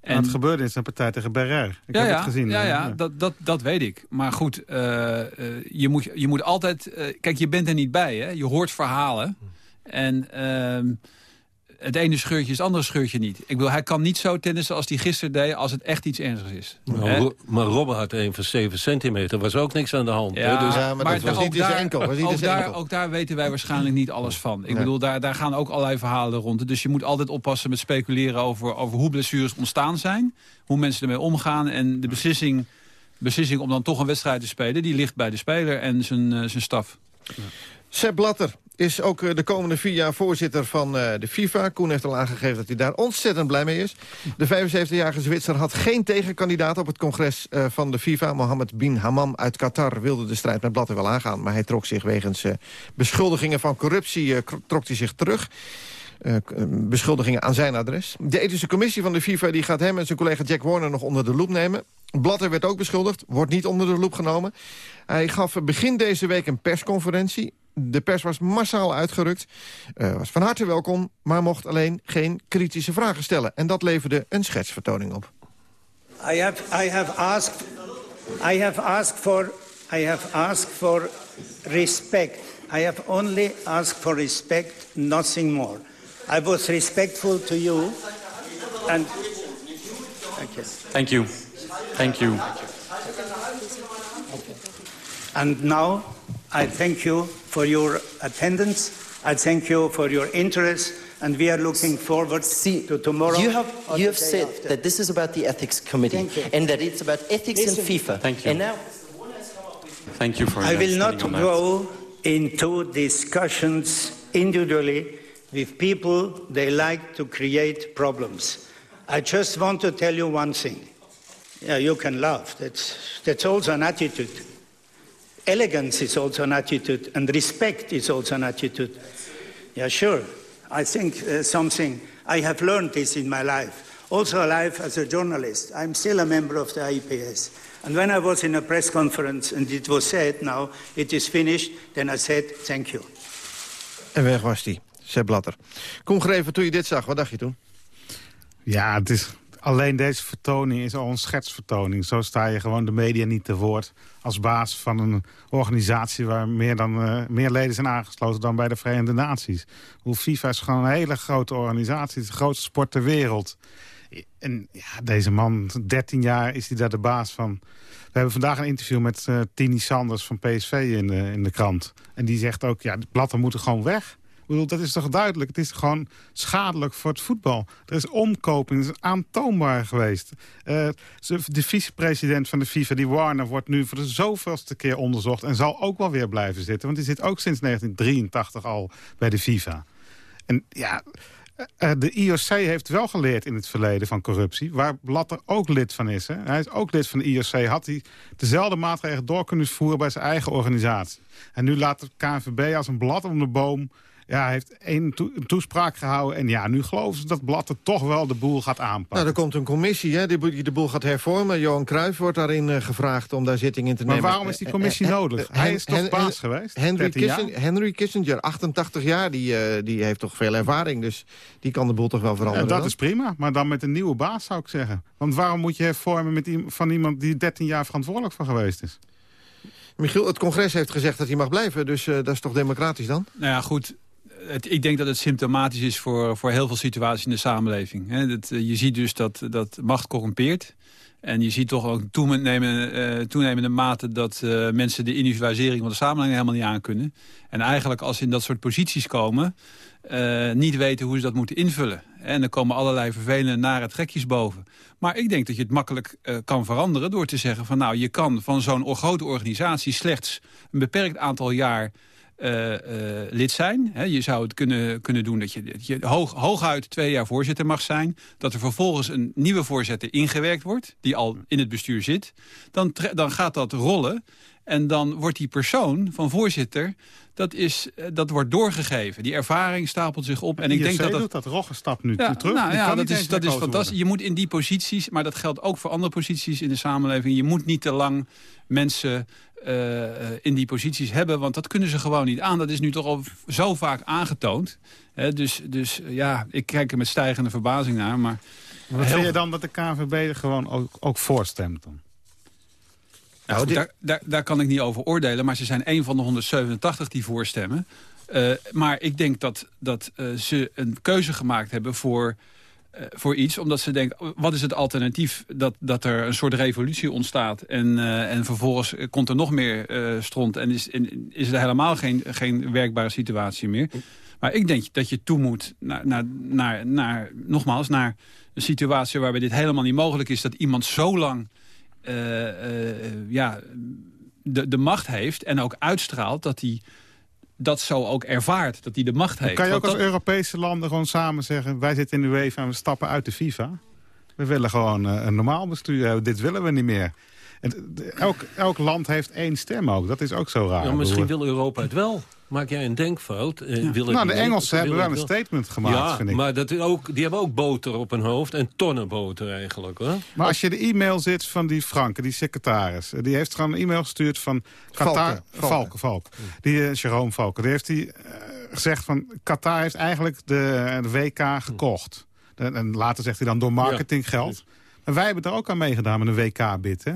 En het gebeurde in zijn partij tegen Berrer. Ik ja, heb ja, het gezien. Ja, ja, Dat, dat, dat weet ik. Maar goed, uh, je, moet, je moet altijd... kijk, je bent er niet bij, hè. Je hoort verhalen. En ehm, het ene scheurtje is het andere scheurtje niet. Ik bedoel, hij kan niet zo tennissen als hij gisteren deed... als het echt iets ernstigs is. Nou, maar Robben had een van 7 centimeter. was ook niks aan de hand. Ja, Dus, ja maar, dat was niet daar, enkel. Was niet ook, daar, enkel. ook daar weten wij waarschijnlijk niet alles van. Ik bedoel, daar, daar gaan ook allerlei verhalen rond. Dus je moet altijd oppassen met speculeren over, over hoe blessures ontstaan zijn. Hoe mensen ermee omgaan. En de beslissing, beslissing om dan toch een wedstrijd te spelen... die ligt bij de speler en zijn, uh, zijn staf. Ja. Sepp Blatter, is ook eh, de komende vier jaar voorzitter van eh, de FIFA. Koen heeft al aangegeven dat hij daar ontzettend blij mee is. De 75-jarige Zwitser had geen tegenkandidaat op het congres eh, van de FIFA. Mohammed bin Hammam uit Qatar wilde de strijd met Blatter wel aangaan... maar hij trok zich wegens beschuldigingen van corruptie trok hij zich terug. beschuldigingen aan zijn adres. De ethische commissie van de FIFA die gaat hem en zijn collega Jack Warner nog onder de loep nemen. Blatter werd ook beschuldigd, wordt niet onder de loep genomen. Hij gaf begin deze week een persconferentie. De pers was massaal uitgerukt, uh, was van harte welkom... maar mocht alleen geen kritische vragen stellen. En dat leverde een schetsvertoning op. I have, I have, asked, I have asked, for, I have asked for respect. I have only asked for respect, nothing more. I was respectful to you. And Thank you. Thank you. And now I thank you for your attendance. I thank you for your interest. And we are looking forward See, to tomorrow. You have, you have said after. that this is about the ethics committee and that it's about ethics Listen, in FIFA. Thank you. And now, thank you for I will not go into discussions individually with people they like to create problems. I just want to tell you one thing. Yeah, you can laugh. That's, that's also an attitude. Elegance is also an attitude, and respect is also an attitude. Yeah, sure. I think uh, something, I have learned this in my life. Also, life as a journalist. I'm still a member of the IPS. And when I was in a press conference and it was said, now it is finished, then I said, thank you. En weg was die, Seb Blatter. Kom Greven, toen je dit zag, wat dacht je toen? Ja, het is, alleen deze vertoning is al een schetsvertoning. Zo sta je gewoon de media niet te woord als baas van een organisatie... waar meer, dan, uh, meer leden zijn aangesloten dan bij de Verenigde Naties. Hoe FIFA is gewoon een hele grote organisatie. Het de grootste sport ter wereld. En ja, deze man, 13 jaar, is hij daar de baas van. We hebben vandaag een interview met uh, Tini Sanders van PSV in de, in de krant. En die zegt ook, ja, de platten moeten gewoon weg bedoel, dat is toch duidelijk? Het is gewoon schadelijk voor het voetbal. Er is omkoping, dat is aantoonbaar geweest. Uh, de vicepresident van de FIFA, die Warner, wordt nu voor de zoveelste keer onderzocht... en zal ook wel weer blijven zitten. Want die zit ook sinds 1983 al bij de FIFA. En ja, uh, de IOC heeft wel geleerd in het verleden van corruptie... waar Blatter ook lid van is. Hè? Hij is ook lid van de IOC. Had hij dezelfde maatregelen door kunnen voeren bij zijn eigen organisatie. En nu laat de KNVB als een blad om de boom ja, hij heeft één toespraak gehouden. En ja, nu geloven ze dat Blatter toch wel de boel gaat aanpakken. Nou, er komt een commissie hè, die de boel gaat hervormen. Johan Cruijff wordt daarin uh, gevraagd om daar zitting in te nemen. Maar waarom is die commissie uh, nodig? hij is toch baas geweest? Henry, Kissinger, Henry Kissinger, 88 jaar, die, uh, die heeft toch veel ervaring. Dus die kan de boel toch wel veranderen. Ja, dat is prima, maar dan met een nieuwe baas zou ik zeggen. Want waarom moet je hervormen met van iemand die 13 jaar verantwoordelijk voor geweest is? Michiel, het congres heeft gezegd dat hij mag blijven, dus uh, dat is toch democratisch dan? Nou ja, goed ik denk dat het symptomatisch is voor, voor heel veel situaties in de samenleving. dat, eh, je ziet dus dat, dat macht corrumpeert. En je ziet toch ook toenemende, uh, toenemende mate dat uh, mensen de individualisering van de samenleving helemaal niet aankunnen. En eigenlijk als ze in dat soort posities komen, niet weten hoe ze dat moeten invullen. En er komen allerlei vervelende nare trekjes boven. Maar ik denk dat je het makkelijk kan veranderen door te zeggen van nou, je kan van zo'n grote organisatie slechts een beperkt aantal jaar uh, lid zijn. je zou het kunnen, kunnen doen dat je, dat je hoog, hooguit twee jaar voorzitter mag zijn. Dat er vervolgens een nieuwe voorzitter ingewerkt wordt, die al in het bestuur zit. Dan, dan gaat dat rollen. En dan wordt die persoon van voorzitter, dat, is, eh, dat wordt doorgegeven. Die ervaring stapelt zich op. En ik denk dat dat, doet dat Rogge stapt nu ja, terug. Nou, ja, dat is, dat is fantastisch. Je moet in die posities, maar dat geldt ook voor andere posities in de samenleving. Je moet niet te lang mensen uh, in die posities hebben. Want dat kunnen ze gewoon niet aan. Dat is nu toch al zo vaak aangetoond. dus, dus ja, ik kijk er met stijgende verbazing naar. Maar Wat vind je dan dat de KNVB er gewoon ook, ook voorstemt dan? Nou, goed, daar, daar, daar, kan ik niet over oordelen. Maar ze zijn een van de 187 die voorstemmen. Uh, maar ik denk dat, dat uh, ze een keuze gemaakt hebben voor, uh, voor iets. Omdat ze denken, wat is het alternatief? Dat, dat er een soort revolutie ontstaat. En, en vervolgens komt er nog meer stront. En is, en is er helemaal geen, geen werkbare situatie meer. Maar ik denk dat je toe moet naar, naar, naar, naar, nogmaals, naar een situatie waarbij dit helemaal niet mogelijk is. Dat iemand zo lang ja, de, de macht heeft en ook uitstraalt dat hij dat zo ook ervaart, dat hij de macht heeft. Kan je ook Want als Europese landen gewoon samen zeggen... wij zitten in de UEFA en we stappen uit de FIFA? We willen gewoon uh, een normaal bestuur hebben. Dit willen we niet meer. En elk, elk land heeft één stem ook. Dat is ook zo raar. Ja, misschien wil Europa het wel. Maak jij een denkfout? Eh, Ja. wil het Nou, de niet? Engelsen hebben wel een statement gemaakt, ja, vind ik. maar dat is ook, die hebben ook boter op hun hoofd. En tonnen boter eigenlijk, hoor. Maar als je de e-mail zit van die Franke, die secretaris... eh, die heeft gewoon een e-mail gestuurd van... Qatar, Valken, Valken. Valken, Valk. Die uh, Jerome Valken. Die heeft die, eh, gezegd van... Qatar heeft eigenlijk de, de WK gekocht. En, en later zegt hij dan door marketinggeld. Maar wij hebben er ook aan meegedaan met een WK-bid, hè?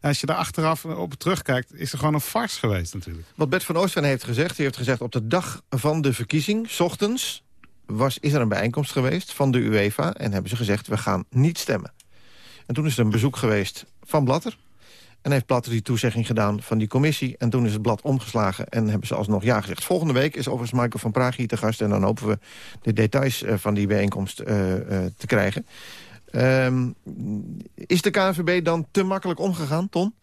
Als je daar achteraf op terugkijkt, is er gewoon een farce geweest natuurlijk. Wat Bert van Oostveen heeft gezegd, hij heeft gezegd... op de dag van de verkiezing, s ochtends, was, is er een bijeenkomst geweest van de UEFA... en hebben ze gezegd, we gaan niet stemmen. En toen is er een bezoek geweest van Blatter... en heeft Blatter die toezegging gedaan van die commissie... en toen is het blad omgeslagen en hebben ze alsnog ja gezegd. Volgende week is overigens Michael van Praag hier te gast... en dan hopen we de details eh, van die bijeenkomst uh, uh, te krijgen... Um, is de KNVB dan te makkelijk omgegaan, Ton?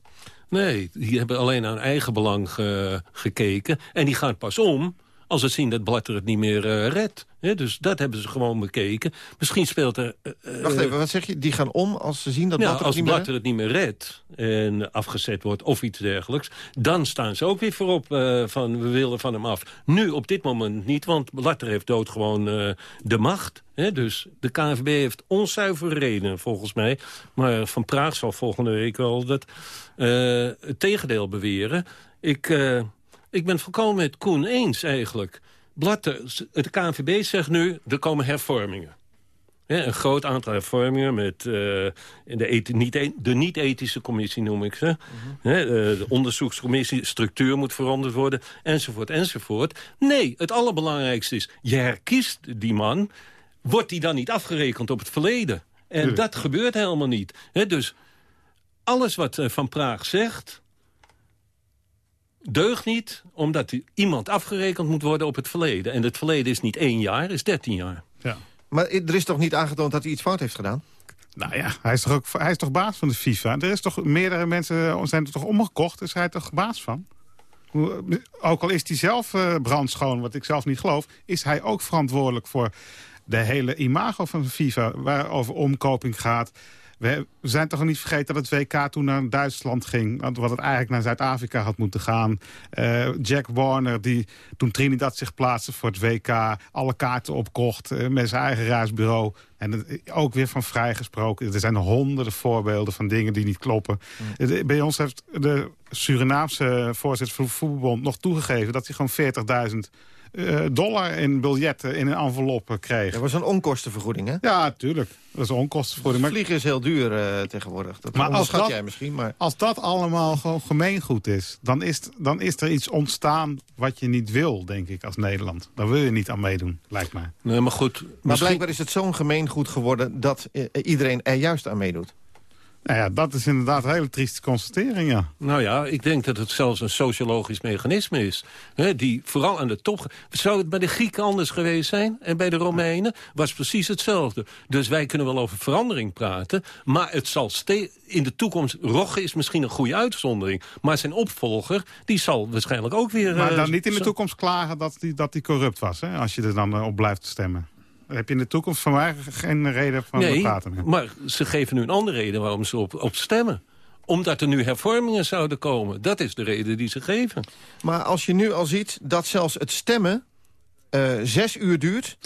Nee, die hebben alleen hun eigen belang ge gekeken. En die gaan pas om als ze zien dat Blatter het niet meer uh, redt. He, dus dat hebben ze gewoon bekeken. Misschien speelt er... Uh, Wacht even, wat zeg je? Die gaan om als ze zien dat ja, Blatter als het niet Blatter meer het niet meer redt en afgezet wordt of iets dergelijks... dan staan ze ook weer voorop uh, van we willen van hem af. Nu op dit moment niet, want Blatter heeft dood gewoon uh, de macht. He, dus de KNVB heeft onzuivere redenen volgens mij. Maar Van Praag zal volgende week wel dat, het tegendeel beweren. Ik, ik ben het volkomen met Koen eens eigenlijk. Blatter, de KNVB zegt nu, er komen hervormingen. Ja, een groot aantal hervormingen met uh, de, niet, de niet-ethische commissie noem ik ze. He, uh, de onderzoekscommissie, structuur moet veranderd worden, enzovoort, enzovoort. Nee, het allerbelangrijkste is, je herkiest die man, wordt die dan niet afgerekend op het verleden? En dat gebeurt helemaal niet. He, dus alles wat Van Praag zegt, deugt niet... omdat iemand afgerekend moet worden op het verleden. En het verleden is niet één jaar, is dertien jaar. Ja. Maar er is toch niet aangetoond dat hij iets fout heeft gedaan? Nou ja, hij is toch, ook, hij is toch baas van de FIFA? Er is toch meerdere mensen zijn er toch omgekocht, is hij toch baas van? Ook al is hij zelf uh, brandschoon, wat ik zelf niet geloof... is hij ook verantwoordelijk voor de hele imago van de FIFA... waarover omkoping gaat... We zijn toch niet vergeten dat het WK toen naar Duitsland ging. Wat het eigenlijk naar Zuid-Afrika had moeten gaan. Uh, Jack Warner, die toen Trinidad zich plaatste voor het WK... alle kaarten opkocht uh, met zijn eigen reisbureau. En het, ook weer van vrijgesproken. Er zijn honderden voorbeelden van dingen die niet kloppen. Mm. Bij ons heeft de Surinaamse voorzitter van de voetbalbond nog toegegeven... dat hij gewoon 40.000 uh, dollar in biljetten in een envelop kreeg. Dat was een onkostenvergoeding, hè? Ja, tuurlijk. Dat is een onkostenvergoeding. Vliegen is heel duur uh, tegenwoordig. Dat maar als dat, jij misschien. Maar... als dat allemaal gewoon gemeengoed is... Dan, is, dan is er iets ontstaan wat je niet wil, denk ik, als Nederland. Daar wil je niet aan meedoen, lijkt mij. Nee, maar goed. Maar misschien... blijkbaar is het zo'n gemeengoed geworden... dat uh, iedereen er juist aan meedoet. Nou ja, dat is inderdaad een hele trieste constatering, ja. Nou ja, ik denk dat het zelfs een sociologisch mechanisme is. Hè, die vooral aan de top... Zou het bij de Grieken anders geweest zijn? En bij de Romeinen? Was precies hetzelfde. Dus wij kunnen wel over verandering praten. Maar het zal in de toekomst... Rogge is misschien een goede uitzondering. Maar zijn opvolger, die zal waarschijnlijk ook weer... Maar dan niet in de toekomst klagen dat die, dat die corrupt was, hè? Als je er dan op blijft stemmen. Dan heb je in de toekomst van mij geen reden van nee, praten meer. maar ze geven nu een andere reden waarom ze op, op stemmen. Omdat er nu hervormingen zouden komen. Dat is de reden die ze geven. Maar als je nu al ziet dat zelfs het stemmen uh, zes uur duurt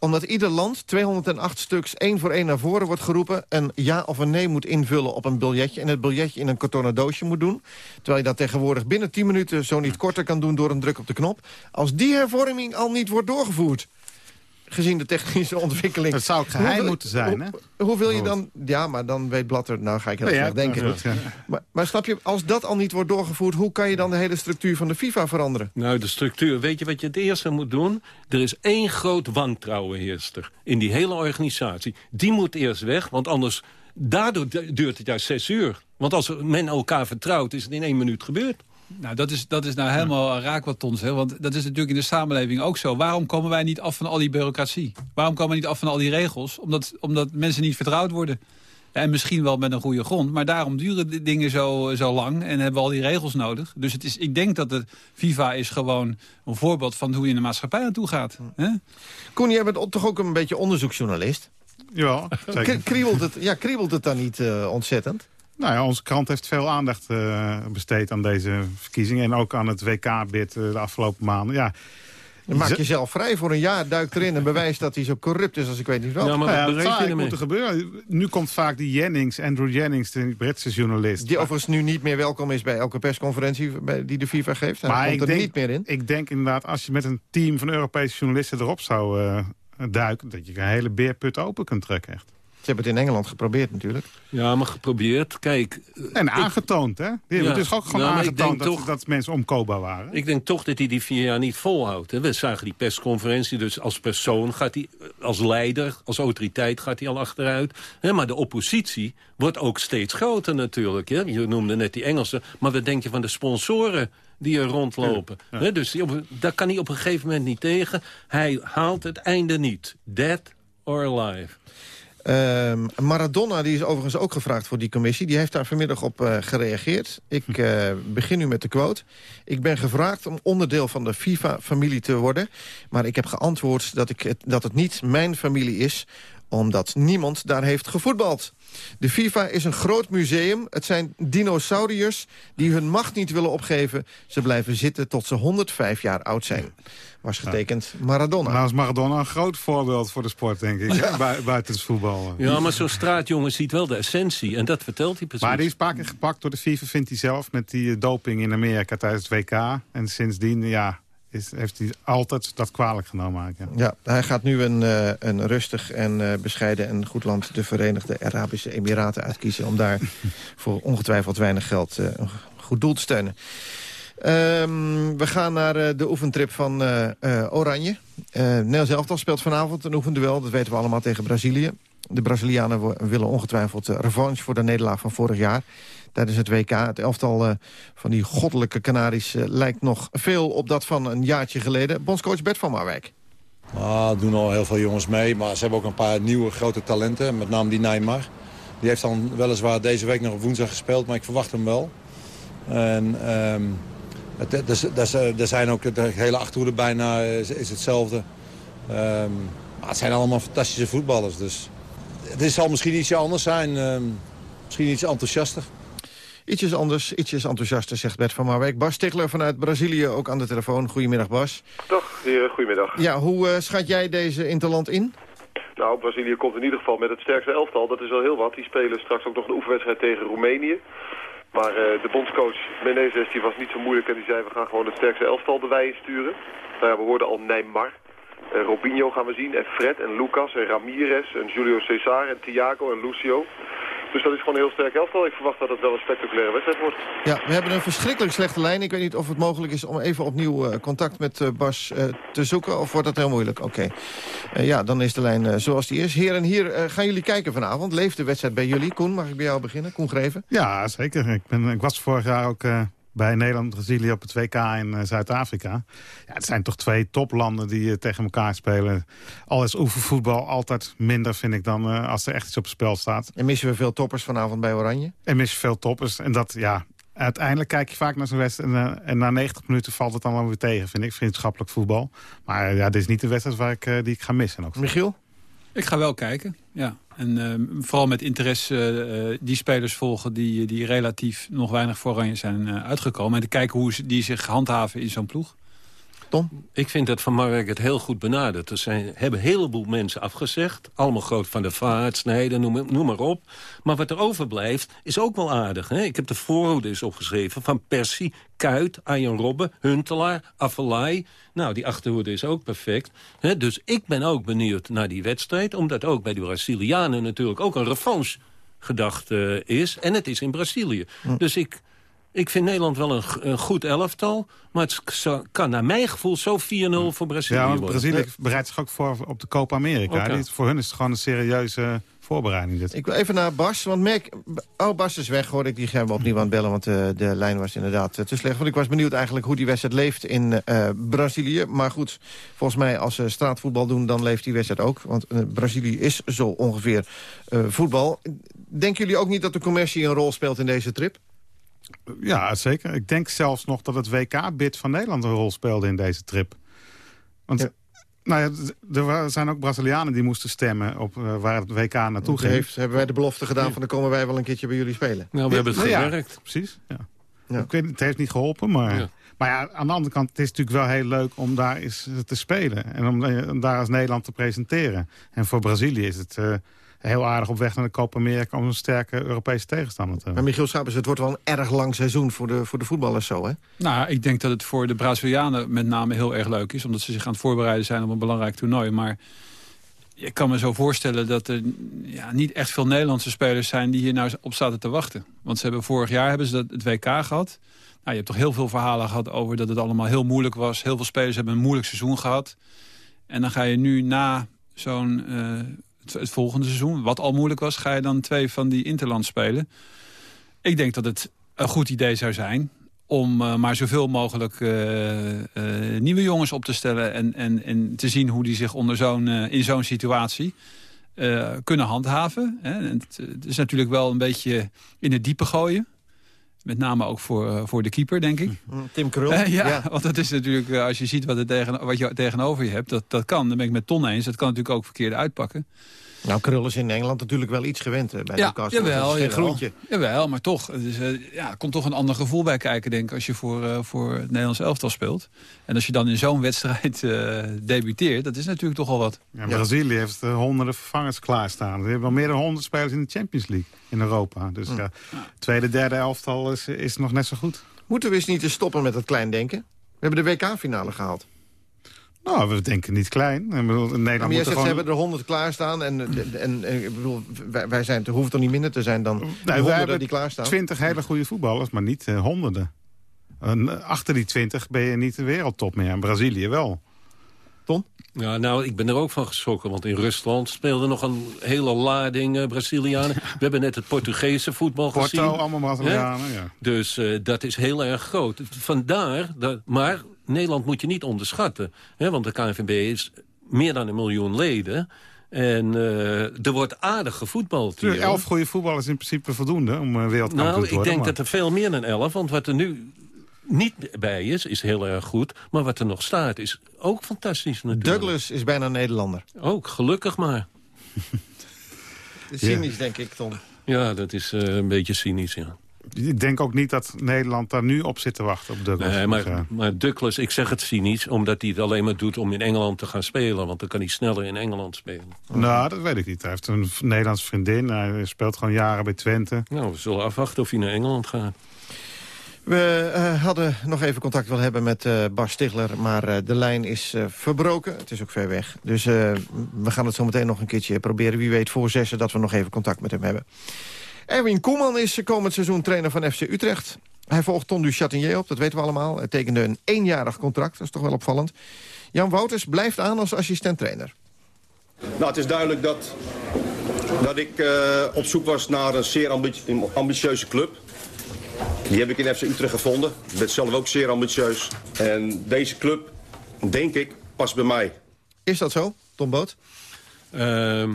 omdat ieder land 208 stuks één voor één naar voren wordt geroepen... een ja of een nee moet invullen op een biljetje... en het biljetje in een kartonnen doosje moet doen. Terwijl je dat tegenwoordig binnen 10 minuten zo niet korter kan doen... door een druk op de knop. Als die hervorming al niet wordt doorgevoerd gezien de technische *laughs* ontwikkeling. Dat zou geheim moeten zijn, hè? hoeveel je dan... Ja, maar dan weet Blatter... Nou ga ik heel nee, slecht denken. maar, maar snap je, als dat al niet wordt doorgevoerd... hoe kan je dan de hele structuur van de FIFA veranderen? Nou, de structuur... Weet je wat je het eerste moet doen? Er is één groot wantrouwenheerster in die hele organisatie. Die moet eerst weg, want anders... Daardoor duurt het juist zes uur. Want als men elkaar vertrouwt, is het in één minuut gebeurd. Nou, dat is, dat is nou helemaal raak wat. Want dat is natuurlijk in de samenleving ook zo. Waarom komen wij niet af van al die bureaucratie? Waarom komen we niet af van al die regels? Omdat, omdat mensen niet vertrouwd worden. En misschien wel met een goede grond. Maar daarom duren de dingen zo, zo lang en hebben we al die regels nodig. Dus het is, ik denk dat de FIFA is gewoon een voorbeeld van hoe je in de maatschappij naartoe gaat. Hè? Koen, jij bent toch ook een beetje onderzoeksjournalist? Ja, zeker. Kriebelt het, ja, kriebelt het dan niet uh, ontzettend? Nou ja, onze krant heeft veel aandacht uh, besteed aan deze verkiezingen. En ook aan het WK-bid uh, de afgelopen maanden. Ja, dan maak je zelf vrij voor een jaar, duikt erin en bewijst dat hij zo corrupt is als ik weet niet wat. Ja, maar dat nou ja, moet gebeuren. Nu komt vaak die Jennings, Andrew Jennings, de Britse journalist. Die overigens nu niet meer welkom is bij elke persconferentie die de FIFA geeft. Hij maar komt er denk, niet meer in. Ik denk inderdaad, als je met een team van Europese journalisten erop zou uh, duiken... dat je een hele beerput open kunt trekken echt. Ze hebben het in Engeland geprobeerd natuurlijk. Ja, maar geprobeerd. Kijk, en aangetoond, hè? het is ook gewoon aangetoond dat, toch, dat, mensen omkoopbaar waren. Ik denk toch dat hij die vier jaar niet volhoudt. Hè? We zagen die persconferentie, dus als persoon gaat hij... als leider, als autoriteit gaat hij al achteruit. Hè? Maar de oppositie wordt ook steeds groter natuurlijk. Hè? Je noemde net die Engelsen. Maar wat denk je van de sponsoren die er rondlopen? Hè? Dus daar kan hij op een gegeven moment niet tegen. Hij haalt het einde niet. Dead or alive. Uh, Maradona die is overigens ook gevraagd voor die commissie. Die heeft daar vanmiddag op uh, gereageerd. Ik uh, begin nu met de quote. Ik ben gevraagd om onderdeel van de FIFA-familie te worden. Maar ik heb geantwoord dat, ik het, dat het niet mijn familie is omdat niemand daar heeft gevoetbald. De FIFA is een groot museum. Het zijn dinosauriërs die hun macht niet willen opgeven. Ze blijven zitten tot ze 105 jaar oud zijn. Was getekend Maradona. Nou is Maradona een groot voorbeeld voor de sport, denk ik. Ja. buiten het voetbal. Ja, maar zo'n straatjongen ziet wel de essentie. En dat vertelt hij precies. Maar die is een paar keer gepakt door de FIFA, vindt hij zelf... met die doping in Amerika tijdens het WK. En sindsdien, ja, is, heeft hij altijd dat kwalijk genomen. Eigenlijk, ja. ja. hij gaat nu een, uh, een rustig en uh, bescheiden en goed land... de Verenigde Arabische Emiraten uitkiezen... om daar *laughs* voor ongetwijfeld weinig geld uh, een goed doel te steunen. Um, we gaan naar de oefentrip van Oranje. Nederlands elftal speelt vanavond een oefenduel. Dat weten we allemaal tegen Brazilië. De Brazilianen willen ongetwijfeld revanche voor de nederlaag van vorig jaar tijdens het WK. Het elftal van die goddelijke Canaries lijkt nog veel op dat van een jaartje geleden. Bondscoach Bert van Marwijk. Ah, doen al heel veel jongens mee, maar ze hebben ook een paar nieuwe grote talenten. Met name die Neymar. Die heeft dan weliswaar deze week nog op woensdag gespeeld, maar ik verwacht hem wel. En um, het, dus, dus, er zijn ook de hele achterhoede bijna is, is hetzelfde. Um, maar het zijn allemaal fantastische voetballers. Dus het zal misschien ietsje anders zijn. Um, misschien iets enthousiaster. Ietsjes anders, ietsjes enthousiaster, zegt Bert van Marwijk. Bas Stigler vanuit Brazilië, ook aan de telefoon. Goedemiddag, Bas. Toch, goedemiddag. Ja, hoe uh, schat jij deze interland in? Nou, Brazilië komt in ieder geval met het sterkste elftal. Dat is wel heel wat. Die spelen straks ook nog een oefenwedstrijd tegen Roemenië. Maar uh, de bondscoach Menezes die was niet zo moeilijk en die zei... we gaan gewoon het sterkste elftal de sturen. Nou ja, we hoorden al Neymar. Uh, Robinho gaan we zien. En Fred en Lucas en Ramirez en Julio Cesar en Thiago en Lucio. Dus dat is gewoon een heel sterk elftal. Ik verwacht dat het wel een spectaculaire wedstrijd wordt. Ja, we hebben een verschrikkelijk slechte lijn. Ik weet niet of het mogelijk is om even opnieuw uh, contact met uh, Bas uh, te zoeken. Of wordt dat heel moeilijk? Oké. Okay. ja, dan is de lijn zoals die is. Heren, hier gaan jullie kijken vanavond. Leeft de wedstrijd bij jullie? Koen, mag ik bij jou beginnen? Koen Greven? Ja, zeker. Ik, ben, ik was vorig jaar ook bij Nederland Brazilië op het WK in uh, Zuid-Afrika. Ja, het zijn toch twee toplanden die uh, tegen elkaar spelen. Al is oefenvoetbal altijd minder, vind ik, dan uh, als er echt iets op het spel staat. En missen we veel toppers vanavond bij Oranje? En missen veel toppers. En dat, ja, uiteindelijk kijk je vaak naar zo'n wedstrijd... En, en, na 90 minuten valt het dan wel weer tegen, vind ik, vriendschappelijk voetbal. Maar ja, dit is niet de wedstrijd waar ik, die ik ga missen. Ook. Michiel? Ik ga wel kijken, ja. En uh, vooral met interesse uh, die spelers volgen die, die relatief nog weinig voor zijn uh, uitgekomen. En te kijken hoe ze, die zich handhaven in zo'n ploeg. Tom? Ik vind dat Van Marwijk het heel goed benaderd. Er zijn, hebben een heleboel mensen afgezegd. Allemaal groot van de vaart, snijden, noem, noem, maar op. Maar wat er overblijft is ook wel aardig. Hè? Ik heb de voorhoede eens opgeschreven van Persie, Kuit, Arjen Robben, Huntelaar, Affelay. Nou, die achterhoede is ook perfect. Hè? Dus ik ben ook benieuwd naar die wedstrijd. Omdat ook bij de Brazilianen natuurlijk ook een revanche gedachte is. En het is in Brazilië. Hm. Dus ik ik vind Nederland wel een, een, goed elftal. Maar het kan naar mijn gevoel zo 4-0 voor Brazilië ja, worden. Brazilië bereidt zich ook voor op de Copa America. Okay. voor hun is het gewoon een serieuze voorbereiding. Dit. Ik wil even naar Bas. Want merk, oh, Bas is weg, hoor ik. Die gaan we opnieuw aan het bellen, want uh, de lijn was inderdaad uh, te slecht. Want ik was benieuwd eigenlijk hoe die wedstrijd leeft in uh, Brazilië. Maar goed, volgens mij als ze straatvoetbal doen, dan leeft die wedstrijd ook. Want Brazilië is zo ongeveer voetbal. Denken jullie ook niet dat de commercie een rol speelt in deze trip? Ja, zeker. Ik denk zelfs nog dat het WK-bid van Nederland een rol speelde in deze trip. Want ja. Nou ja, er zijn ook Brazilianen die moesten stemmen op uh, waar het WK naartoe ging. Heeft, hebben wij de belofte gedaan van dan komen wij wel een keertje bij jullie spelen. Nou, we hebben het gewerkt. Ja, precies. Ja. Ja. Ik weet, het heeft niet geholpen, maar... Maar ja, aan de andere kant, het is natuurlijk wel heel leuk om daar eens te spelen. En om, om daar als Nederland te presenteren. En voor Brazilië is het... Uh, heel aardig op weg naar de Copa America... om een sterke Europese tegenstander te hebben. Maar Michiel Schabers, het wordt wel een erg lang seizoen voor de, voor de voetballers zo, hè? Nou, ik denk dat het voor de Brazilianen met name heel erg leuk is... omdat ze zich aan het voorbereiden zijn op een belangrijk toernooi. Maar ik kan me zo voorstellen dat er ja, niet echt veel Nederlandse spelers zijn... die hier nou op zaten te wachten. Want ze hebben vorig jaar hebben ze dat, het WK gehad... Nou, je hebt toch heel veel verhalen gehad over dat het allemaal heel moeilijk was. Heel veel spelers hebben een moeilijk seizoen gehad. En dan ga je nu na zo'n uh, het, volgende seizoen, wat al moeilijk was... ga je dan twee van die interland spelen. Ik denk dat het een goed idee zou zijn om uh, maar zoveel mogelijk uh, uh, nieuwe jongens op te stellen... en, en, en te zien hoe die zich onder zo'n in zo'n situatie kunnen handhaven. Hè. Het, het, is natuurlijk wel een beetje in het diepe gooien. Met name ook voor, voor de keeper, denk ik. Tim Krul. *laughs* ja, ja, want dat is natuurlijk, als je ziet wat, het tegen, wat je tegenover je hebt... Dat, dat kan, dan ben ik met Ton eens, dat kan natuurlijk ook verkeerd uitpakken. Nou, Krul is in Engeland natuurlijk wel iets gewend bij ja, Newcastle. Jawel, een groentje. Jawel, maar toch. Dus, uh, ja, er komt toch een ander gevoel bij kijken, denk ik, als je voor, uh, voor het Nederlands elftal speelt. En als je dan in zo'n *laughs* wedstrijd uh, debuteert, dat is natuurlijk toch al wat. Ja, Brazilië heeft honderden vervangers klaarstaan. Ze hebben al meer dan honderd spelers in de Champions League in Europa. Dus ja. tweede, derde elftal is, is nog net zo goed. Moeten we eens niet te stoppen met dat klein denken? We hebben de WK-finale gehaald. Nou, we denken niet klein. Ik bedoel, Nederland maar jij zegt, gewoon... ze hebben er honderd klaarstaan. En, en, en ik bedoel, wij, wij zijn, er hoeft er niet minder te zijn dan nee, honderden die klaarstaan. twintig hele goede voetballers, maar niet uh, honderden. En achter die twintig ben je niet de wereldtop meer. In Brazilië wel. Ja, nou, ik ben er ook van geschrokken. Want in Rusland speelden nog een hele lading uh, Brazilianen. *laughs* We hebben net het Portugese voetbal Porto, gezien. Porto, allemaal Brazilianen, ja. Dus uh, dat is heel erg groot. Vandaar, dat, maar Nederland moet je niet onderschatten. Hè, want de KNVB is meer dan een miljoen leden. En uh, er wordt aardig gevoetbald hier. Elf goede voetballers in principe voldoende om wereldkampioen nou, te worden. Nou, ik denk maar... dat er veel meer dan elf. Want wat er nu niet bij is, is heel erg goed. Maar wat er nog staat, is ook fantastisch natuurlijk. Douglas is bijna Nederlander. Ook, gelukkig maar. *laughs* cynisch, ja. denk ik, Tom. Ja, dat is uh, een beetje cynisch, ja. Ik denk ook niet dat Nederland daar nu op zit te wachten, op Douglas. Nee, maar, maar Douglas, ik zeg het cynisch, omdat hij het alleen maar doet om in Engeland te gaan spelen. Want dan kan hij sneller in Engeland spelen. Nou, dat weet ik niet. Hij heeft een Nederlandse vriendin. Hij speelt gewoon jaren bij Twente. Nou, we zullen afwachten of hij naar Engeland gaat. We uh, hadden nog even contact willen hebben met uh, Bas Stigler, maar uh, de lijn is verbroken. Het is ook ver weg. Dus we gaan het zo meteen nog een keertje proberen. Wie weet voor zessen dat we nog even contact met hem hebben. Erwin Koeman is komend seizoen trainer van FC Utrecht. Hij volgt Ton du Chatinier op, dat weten we allemaal. Hij tekende een eenjarig contract, dat is toch wel opvallend. Jan Wouters blijft aan als assistent-trainer. Nou, het is duidelijk dat, dat ik op zoek was naar een zeer ambitieuze club. Die heb ik in FC Utrecht gevonden. Ik ben zelf ook zeer ambitieus. En deze club, denk ik, past bij mij. Is dat zo, Tom Boot? Uh,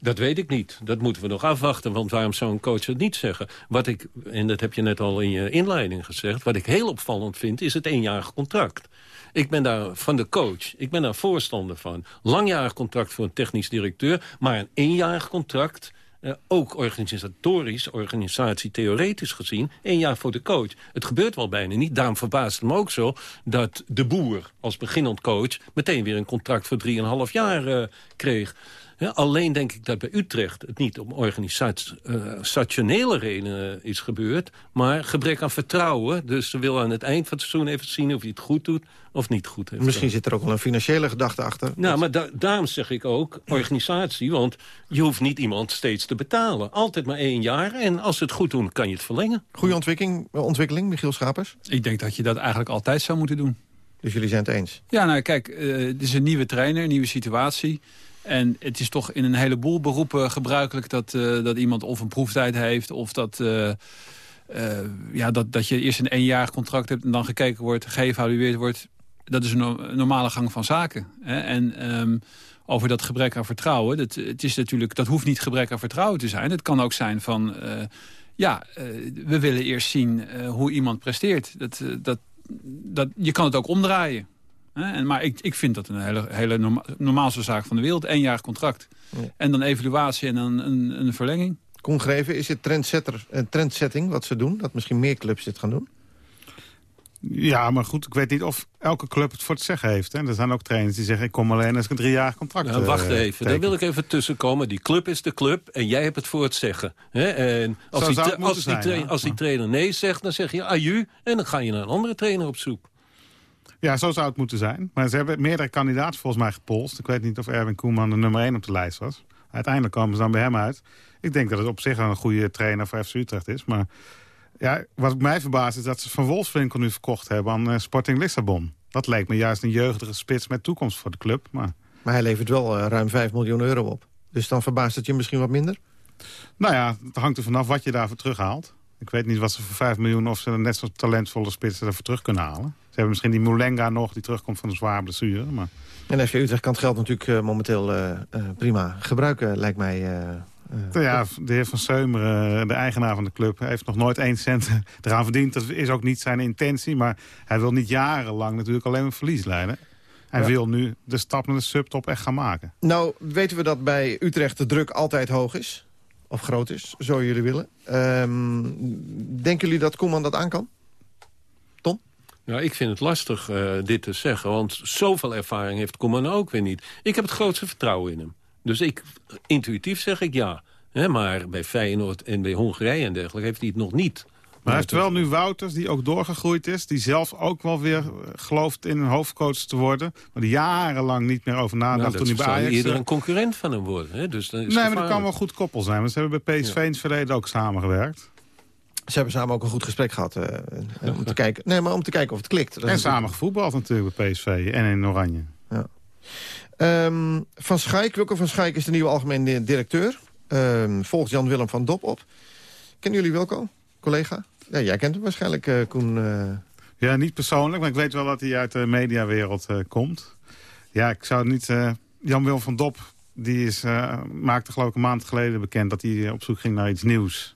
Dat weet ik niet. Dat moeten we nog afwachten. Want waarom zou een coach het niet zeggen? Wat ik, en dat heb je net al in je inleiding gezegd... wat ik heel opvallend vind, is het eenjarig contract. Ik ben daar van de coach. Ik ben daar voorstander van. Langjarig contract voor een technisch directeur... maar een eenjarig contract uh, ook organisatorisch, organisatietheoretisch gezien... één jaar voor de coach. Het gebeurt wel bijna niet. Daarom verbaast het me ook zo dat de boer als beginnend coach... meteen weer een contract voor 3,5 jaar uh, kreeg. Ja, alleen denk ik dat bij Utrecht het niet om organisationele uh, redenen is gebeurd... maar gebrek aan vertrouwen. Dus ze willen aan het eind van het seizoen even zien of hij het goed doet of niet goed heeft. Misschien zit er ook wel een financiële gedachte achter. Nou, maar da daarom zeg ik ook organisatie, want je hoeft niet iemand steeds te betalen. Altijd maar één jaar en als ze het goed doen, kan je het verlengen. Goede ontwikkeling, ontwikkeling Michiel Schapers? Ik denk dat je dat eigenlijk altijd zou moeten doen. Dus jullie zijn het eens? Ja, nou kijk, uh, het is een nieuwe trainer, een nieuwe situatie. En het is toch in een heleboel beroepen gebruikelijk dat, uh, dat iemand of een proeftijd heeft... of dat, uh, uh, ja, dat, dat je eerst een eenjarig contract hebt en dan gekeken wordt, geëvalueerd wordt. Dat is een, no normale gang van zaken. Hè? En um, over dat gebrek aan vertrouwen, dat, het is natuurlijk, dat hoeft niet gebrek aan vertrouwen te zijn. Het kan ook zijn van, ja, we willen eerst zien hoe iemand presteert. Dat, dat, dat, je kan het ook omdraaien. En, maar ik, ik vind dat een hele, hele norma normaalste zaak van de wereld. Eén jaar contract. Ja. En dan evaluatie en dan een, een verlenging. Kon Greven, is het trendsetter, een trendsetting wat ze doen? Dat misschien meer clubs dit gaan doen? Ja, maar goed, ik weet niet of elke club het voor het zeggen heeft. Hè. Er zijn ook trainers die zeggen, ik kom alleen als ik een driejarig contract nou, Wacht uh, even, daar wil ik even tussenkomen. Die club is de club en jij hebt het voor het zeggen. Hè? En als, die, als, die, zijn, ja. als die trainer nee zegt, dan zeg je aju... en dan ga je naar een andere trainer op zoek. Ja, zo zou het moeten zijn. Maar ze hebben meerdere kandidaten volgens mij gepolst. Ik weet niet of Erwin Koeman de nummer 1 op de lijst was. Uiteindelijk komen ze dan bij hem uit. Ik denk dat het op zich een goede trainer voor FC Utrecht is. Maar ja, wat mij verbaast is dat ze Van Wolfswinkel nu verkocht hebben aan uh, Sporting Lissabon. Dat leek me juist een jeugdige spits met toekomst voor de club. Maar, maar hij levert wel uh, ruim 5 miljoen euro op. Dus dan verbaast het je misschien wat minder? Nou ja, het hangt er vanaf wat je daarvoor terughaalt. Ik weet niet wat ze voor 5 miljoen of ze net zo'n talentvolle spitsen ervoor terug kunnen halen. Ze hebben misschien die Moulenga nog, die terugkomt van een zware blessure. Maar... En FC Utrecht kan het geld natuurlijk uh, momenteel uh, uh, prima gebruiken, lijkt mij. ja, de heer Van Seumeren, de eigenaar van de club, heeft nog nooit één cent *laughs* eraan verdiend. Dat is ook niet zijn intentie, maar hij wil niet jarenlang natuurlijk alleen maar verlies leiden. Hij ja. wil nu de stap naar de subtop echt gaan maken. Nou, weten we dat bij Utrecht de druk altijd hoog is? Of groot is, zo jullie willen. Um, denken jullie dat Koeman dat aan kan? Ja, ik vind het lastig uh, dit te zeggen. Want zoveel ervaring heeft Koeman ook weer niet. Ik heb het grootste vertrouwen in hem. Dus ik, intuïtief zeg ik ja. He, maar bij Feyenoord en bij Hongarije en dergelijke heeft hij het nog niet. Maar hij heeft wel nu Wouters, die ook doorgegroeid is... die zelf ook wel weer gelooft in een hoofdcoach te worden... maar die jarenlang niet meer over nadacht nou, toen hij bij Ajax... eerder een concurrent van hem worden. Hè? Dus nee, maar dat kan wel goed koppel zijn. Want ze hebben bij PSV in het verleden ook samengewerkt. Ze hebben samen ook een goed gesprek gehad. Uh, om te *laughs* kijken, nee, maar om te kijken of het klikt. Dat en samen gevoetbald natuurlijk bij PSV en in Oranje. Ja. Um, van Schaik, Wilco van Schaik is de nieuwe algemeen directeur. Um, volgt Jan-Willem van Dop op. Kennen jullie Wilco, collega? Ja, jij kent hem waarschijnlijk, uh, Koen. Uh... Ja, niet persoonlijk, maar ik weet wel dat hij uit de mediawereld uh, komt. Ja, ik zou niet... Jan-Willem van Dop, die is, maakte geloof ik een maand geleden bekend... dat hij op zoek ging naar iets nieuws.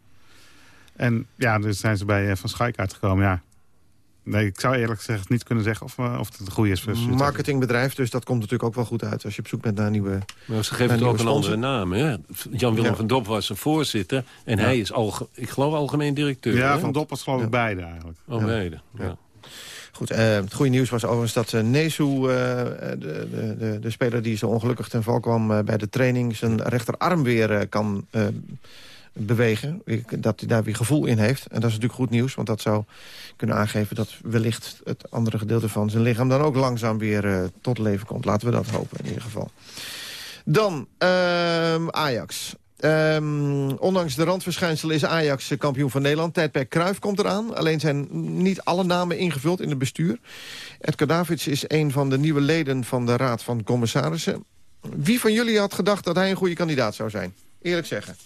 En ja, dus zijn ze bij Van Schaik uitgekomen. Ja, Nee, ik zou eerlijk gezegd niet kunnen zeggen of, uh, of het een goede is. Voor Marketingbedrijf, dus dat komt natuurlijk ook wel goed uit... als je op zoek bent naar een nieuwe Maar ze geven het ook een andere naam. Jan-Willem ja. van Dop was een voorzitter... en ja. hij is, al, ik geloof, algemeen directeur. Ja, hè? Van Dop was geloof ik beide eigenlijk. Oh, beide, ja. Goed, uh, het goede nieuws was overigens dat uh, Nesu, uh, de, de, de, de, speler die zo ongelukkig ten val kwam bij de training... zijn rechterarm weer kan bewegen. Dat hij daar weer gevoel in heeft. En dat is natuurlijk goed nieuws, want dat zou kunnen aangeven... dat wellicht het andere gedeelte van zijn lichaam dan ook langzaam weer uh, tot leven komt. Laten we dat hopen in ieder geval. Dan uh, Ajax. Um, ondanks de randverschijnselen is Ajax kampioen van Nederland. Tijdperk Kruif komt eraan. Alleen zijn niet alle namen ingevuld in het bestuur. Edgar Davids is een van de nieuwe leden van de Raad van Commissarissen. Wie van jullie had gedacht dat hij een goede kandidaat zou zijn? Eerlijk zeggen.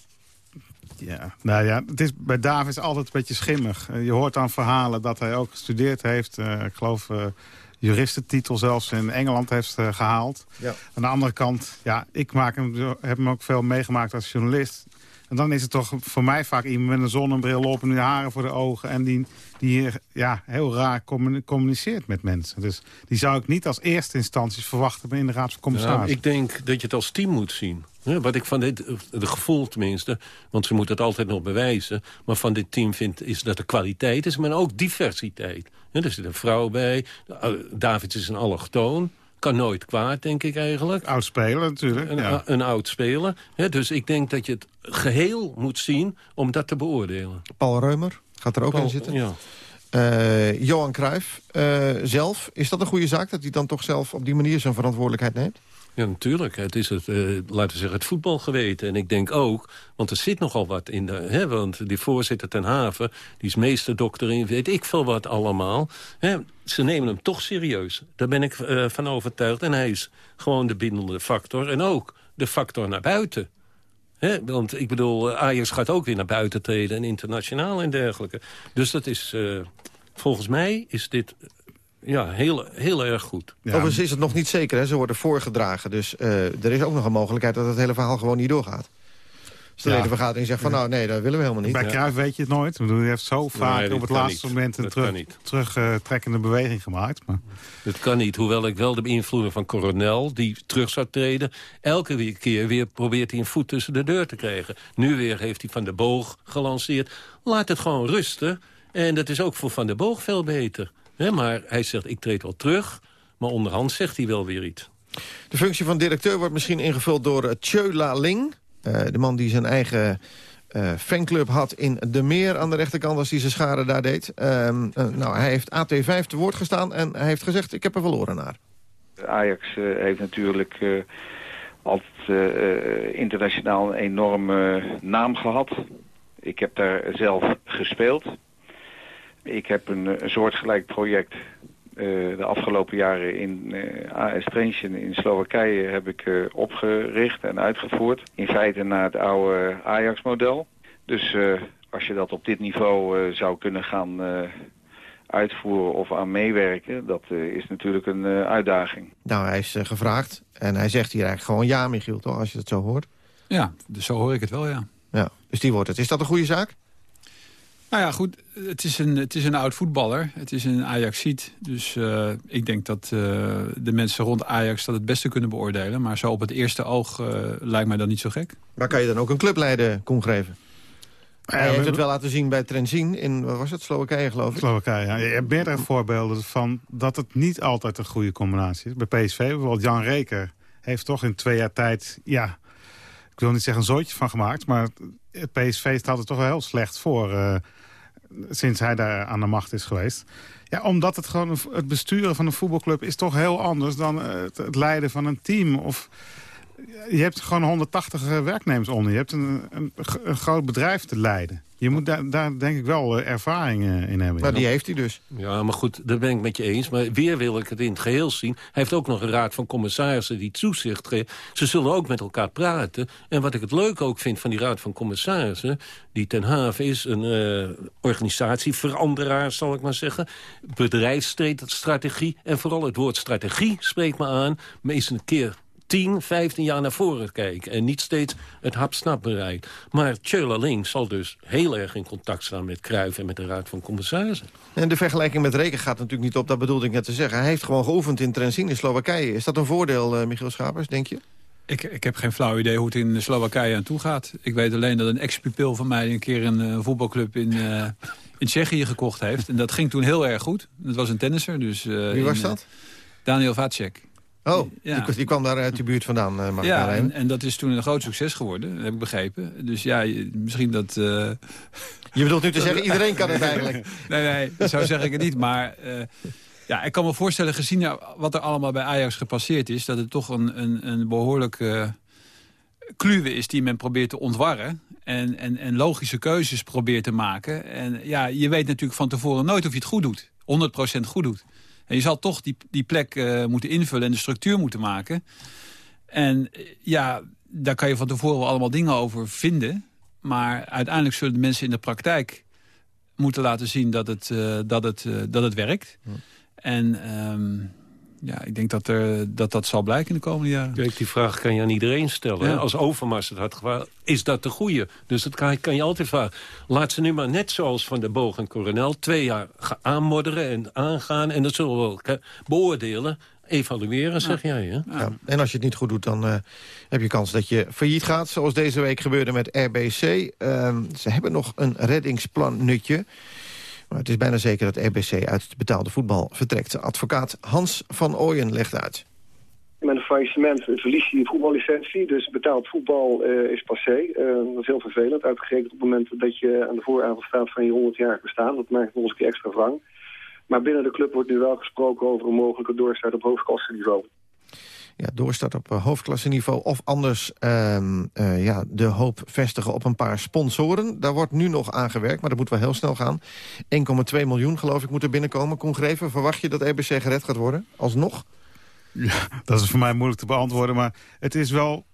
Ja, nou ja, het is bij Davids altijd een beetje schimmig. Uh, je hoort dan verhalen dat hij ook gestudeerd heeft. Uh, ik geloof uh, juristentitel zelfs in Engeland heeft gehaald. Ja. Aan de andere kant, ja, ik maak hem, heb hem ook veel meegemaakt als journalist. En dan is het toch voor mij vaak iemand met een zonnebril op en haren voor de ogen. En die, die ja, heel raar communiceert met mensen. Dus die zou ik niet als eerste instantie verwachten in de Raad van Commissarissen. ik denk dat je het als team moet zien. wat ik van dit, de gevoel tenminste, want ze moeten het altijd nog bewijzen... maar van dit team vind is dat er kwaliteit is, maar ook diversiteit. er zit een vrouw bij, David is een allochtoon kan nooit kwaad, denk ik eigenlijk. Oud speler natuurlijk. Een, ja. een oud speler. dus ik denk dat je het geheel moet zien om dat te beoordelen. Paul Reumer gaat er ook in zitten. Ja. Uh, Johan Cruijff uh, zelf, is dat een goede zaak... dat hij dan toch zelf op die manier zijn verantwoordelijkheid neemt? Ja, natuurlijk. Het is het, uh, laten we zeggen, het voetbalgeweten. En ik denk ook, want er zit nogal wat in de... Hè, want die voorzitter ten Haven, die is meesterdokter in... weet ik veel wat allemaal. Hè, ze nemen hem toch serieus. Daar ben ik uh, van overtuigd. En hij is gewoon de bindende factor. En ook de factor naar buiten. Want ik bedoel, Ajax gaat ook weer naar buiten treden... en internationaal en dergelijke. Dus dat is... Volgens mij is dit ja, heel, heel erg goed. Ja. Overigens is het nog niet zeker, hè? ze worden voorgedragen. Dus uh, er is ook nog een mogelijkheid dat het hele verhaal gewoon niet doorgaat. Dus de ja. hele vergadering zegt van nou nee, dat willen we helemaal niet. Bij Cruijff weet je het nooit. Bedoel, hij heeft zo vaak nee, op het laatste niet. moment een terug, terugtrekkende uh, beweging gemaakt. Maar... Dat kan niet, hoewel ik wel de beïnvloeding van Coronel... die terug zou treden, elke keer weer probeert hij een voet tussen de deur te krijgen. Nu weer heeft hij Van de Boog gelanceerd. Laat het gewoon rusten. En dat is ook voor Van der Boog veel beter. He, maar hij zegt, ik treed wel terug. Maar onderhand zegt hij wel weer iets. De functie van directeur wordt misschien ingevuld door uh, Tjeu La Ling. Uh, de man die zijn eigen uh, fanclub had in De Meer aan de rechterkant... als hij zijn schade daar deed. nou, hij heeft AT5 te woord gestaan en hij heeft gezegd... ik heb er verloren naar. Ajax heeft natuurlijk altijd internationaal een enorme naam gehad. Ik heb daar zelf gespeeld... Ik heb een, een soortgelijk project uh, de afgelopen jaren in uh, AS Trenchen in Slowakije heb ik uh, opgericht en uitgevoerd. In feite naar het oude Ajax-model. Dus als je dat op dit niveau zou kunnen gaan uitvoeren of aan meewerken, dat is natuurlijk een uitdaging. Nou, hij is gevraagd en hij zegt hier eigenlijk gewoon ja, Michiel, toch, als je het zo hoort? Ja, dus zo hoor ik het wel, ja. Ja, dus die wordt het. Is dat een goede zaak? Nou ja, goed, het is een, het is een oud voetballer. Het is een Ajaxiet. Dus uh, ik denk dat uh, de mensen rond Ajax dat het beste kunnen beoordelen. Maar zo op het eerste oog uh, lijkt mij dat niet zo gek. Maar kan je dan ook een clubleider kon geven? Hij heeft het wel laten zien bij Trenzin in, wat was het, Slowakije geloof ik? Slowakije, ja. Je hebt meerdere voorbeelden van dat het niet altijd een goede combinatie is. Bij PSV, bijvoorbeeld Jan Reker heeft toch in twee jaar tijd, ja, ik wil niet zeggen een zooitje van gemaakt, maar het PSV staat er toch wel heel slecht voor uh, sinds hij daar aan de macht is geweest. Ja, omdat het gewoon het besturen van een voetbalclub is toch heel anders dan het, het leiden van een team. Of, je hebt gewoon 180 werknemers onder. Je hebt een, een, een groot bedrijf te leiden. Je moet daar, daar denk ik wel ervaring in hebben. Maar die heeft hij dus. Ja, maar goed, daar ben ik met je eens. Maar weer wil ik het in het geheel zien. Hij heeft ook nog een raad van commissarissen die toezicht geeft. Ze zullen ook met elkaar praten. En wat ik het leuk ook vind van die raad van commissarissen... die ten haven is een uh, organisatieveranderaar, zal ik maar zeggen. Bedrijfsstrategie. En vooral het woord strategie spreekt me aan. Maar eens een keer 10, 15 jaar naar voren kijken. En niet steeds het hapsnap bereik. Maar Tjöla Ling zal dus heel erg in contact staan met Cruijff en met de Raad van Commissarissen. En de vergelijking met Reken gaat natuurlijk niet op, dat bedoelde ik net te zeggen. Hij heeft gewoon geoefend in Trentin in Slowakije. Is dat een voordeel, uh, Michiel Schapers, denk je? Ik, ik heb geen flauw idee hoe het in Slowakije aan toe gaat. Ik weet alleen dat een ex-pupil van mij een keer een uh, voetbalclub in, uh, in Tsjechië gekocht heeft. En dat ging toen heel erg goed. Dat was een tennisser. Dus, Wie was in, dat? Daniel Vacek. Oh, ja. die, die, kwam daar uit de buurt vandaan, uh, Ja, en, en, dat is toen een groot succes geworden, heb ik begrepen. Dus ja, misschien dat... Uh... Je bedoelt nu te zeggen, iedereen kan het eigenlijk. *laughs* nee, nee, zo zeg ik het niet. Maar uh, ja, ik kan me voorstellen, gezien wat er allemaal bij Ajax gepasseerd is... dat het toch een, een, een behoorlijke kluwe is die men probeert te ontwarren. En, en, en logische keuzes probeert te maken. En ja, je weet natuurlijk van tevoren nooit of je het goed doet. 100% goed doet. En je zal toch die, die plek uh, moeten invullen en de structuur moeten maken. En ja, daar kan je van tevoren wel allemaal dingen over vinden. Maar uiteindelijk zullen de mensen in de praktijk moeten laten zien dat het, uh, dat het, uh, dat het werkt. En ehm, ja, ik denk dat, er, dat dat zal blijken in de komende jaren. Kijk, die vraag kan je aan iedereen stellen. Ja. Als Overmars het had gevraagd, is dat de goede? Dus dat kan, kan je altijd vragen. Laat ze nu maar net zoals Van der Boog en Coronel... twee jaar gaan aanmodderen en aangaan. En dat zullen we wel ke- beoordelen, evalueren, zeg jij. Hè? Ja. En als je het niet goed doet, dan eh, heb je kans dat je failliet gaat. Zoals deze week gebeurde met RBC. Ehm, ze hebben nog een reddingsplan nutje. Maar het is bijna zeker dat RBC uit het betaalde voetbal vertrekt. Advocaat Hans van Ooyen legt uit. Met een faillissement verlies je je voetballicentie. Dus betaald voetbal eh, is passé. Eh, dat is heel vervelend. Uitgerekend op het moment dat je aan de vooravond staat van je 100-jarig bestaan. Dat maakt eens een keer extra wrang. Maar binnen de club wordt nu wel gesproken over een mogelijke doorstart op hoofdklasseniveau. Ja, doorstart op uh, hoofdklasseniveau of anders ehm, eh, ja, de hoop vestigen op een paar sponsoren. Daar wordt nu nog aan gewerkt, maar dat moet wel heel snel gaan. 1,2 miljoen geloof ik moet er binnenkomen. Koen Greven, verwacht je dat RBC gered gaat worden? Alsnog? Ja, dat is voor mij moeilijk te beantwoorden, maar het is wel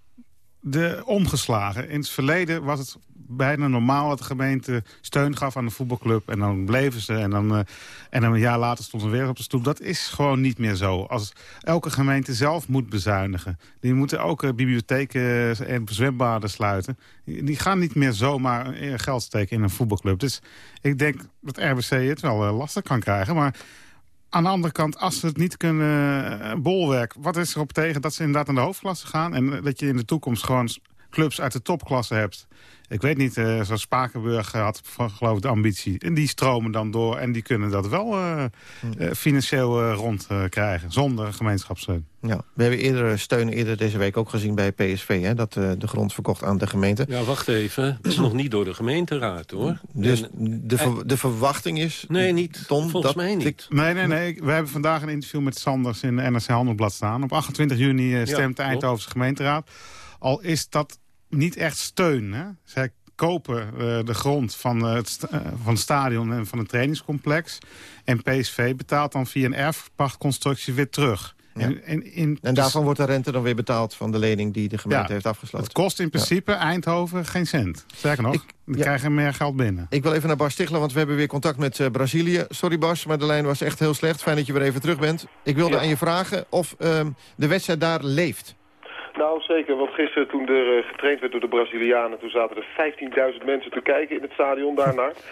de omgeslagen. In het verleden was het bijna normaal dat de gemeente steun gaf aan de voetbalclub. En dan bleven ze en dan, uh, en dan een jaar later stond er weer op de stoep. Dat is gewoon niet meer zo. Als elke gemeente zelf moet bezuinigen. Die moeten ook bibliotheken en zwembaden sluiten. Die, gaan niet meer zomaar geld steken in een voetbalclub. Dus ik denk dat RBC het wel lastig kan krijgen. Maar aan de andere kant, als ze het niet kunnen uh, bolwerk... wat is erop tegen dat ze inderdaad aan de hoofdklasse gaan... en dat je in de toekomst gewoon clubs uit de topklasse hebt. Ik weet niet, uh, zoals Spakenburg had geloof ik de ambitie. En die stromen dan door en die kunnen dat wel uh, uh, financieel rond krijgen. Zonder gemeenschapssteun. Ja, we hebben eerder steun eerder deze week ook gezien bij PSV. Hè, dat de grond verkocht aan de gemeente. Ja, wacht even. Het is nog niet door de gemeenteraad hoor. Dus en, de, ver, de verwachting is... Nee, niet. Ton, Volgens dat mij niet. Nee, nee, nee. We hebben vandaag een interview met Sanders in de NRC Handelblad staan. Op 28 juni stemt de Eindhovense gemeenteraad. Al is dat niet echt steun. Hè? Zij kopen uh, de grond van, uh, het, uh, van het stadion en van het trainingscomplex. En PSV betaalt dan via een erfpachtconstructie weer terug. Ja. En, en, in, en, daarvan wordt de rente dan weer betaald van de lening die de gemeente ja, heeft afgesloten. Het kost in principe ja. Eindhoven geen cent. Sterker nog, we krijgen meer geld binnen. Ik wil even naar Bas Stigler, want we hebben weer contact met uh, Brazilië. Sorry Bas, maar de lijn was echt heel slecht. Fijn dat je weer even terug bent. Ik wilde aan je vragen of um, de wedstrijd daar leeft. Nou, zeker. Want gisteren toen er uh, getraind werd door de Brazilianen... toen zaten er 15.000 mensen te kijken in het stadion daarnaar. *laughs*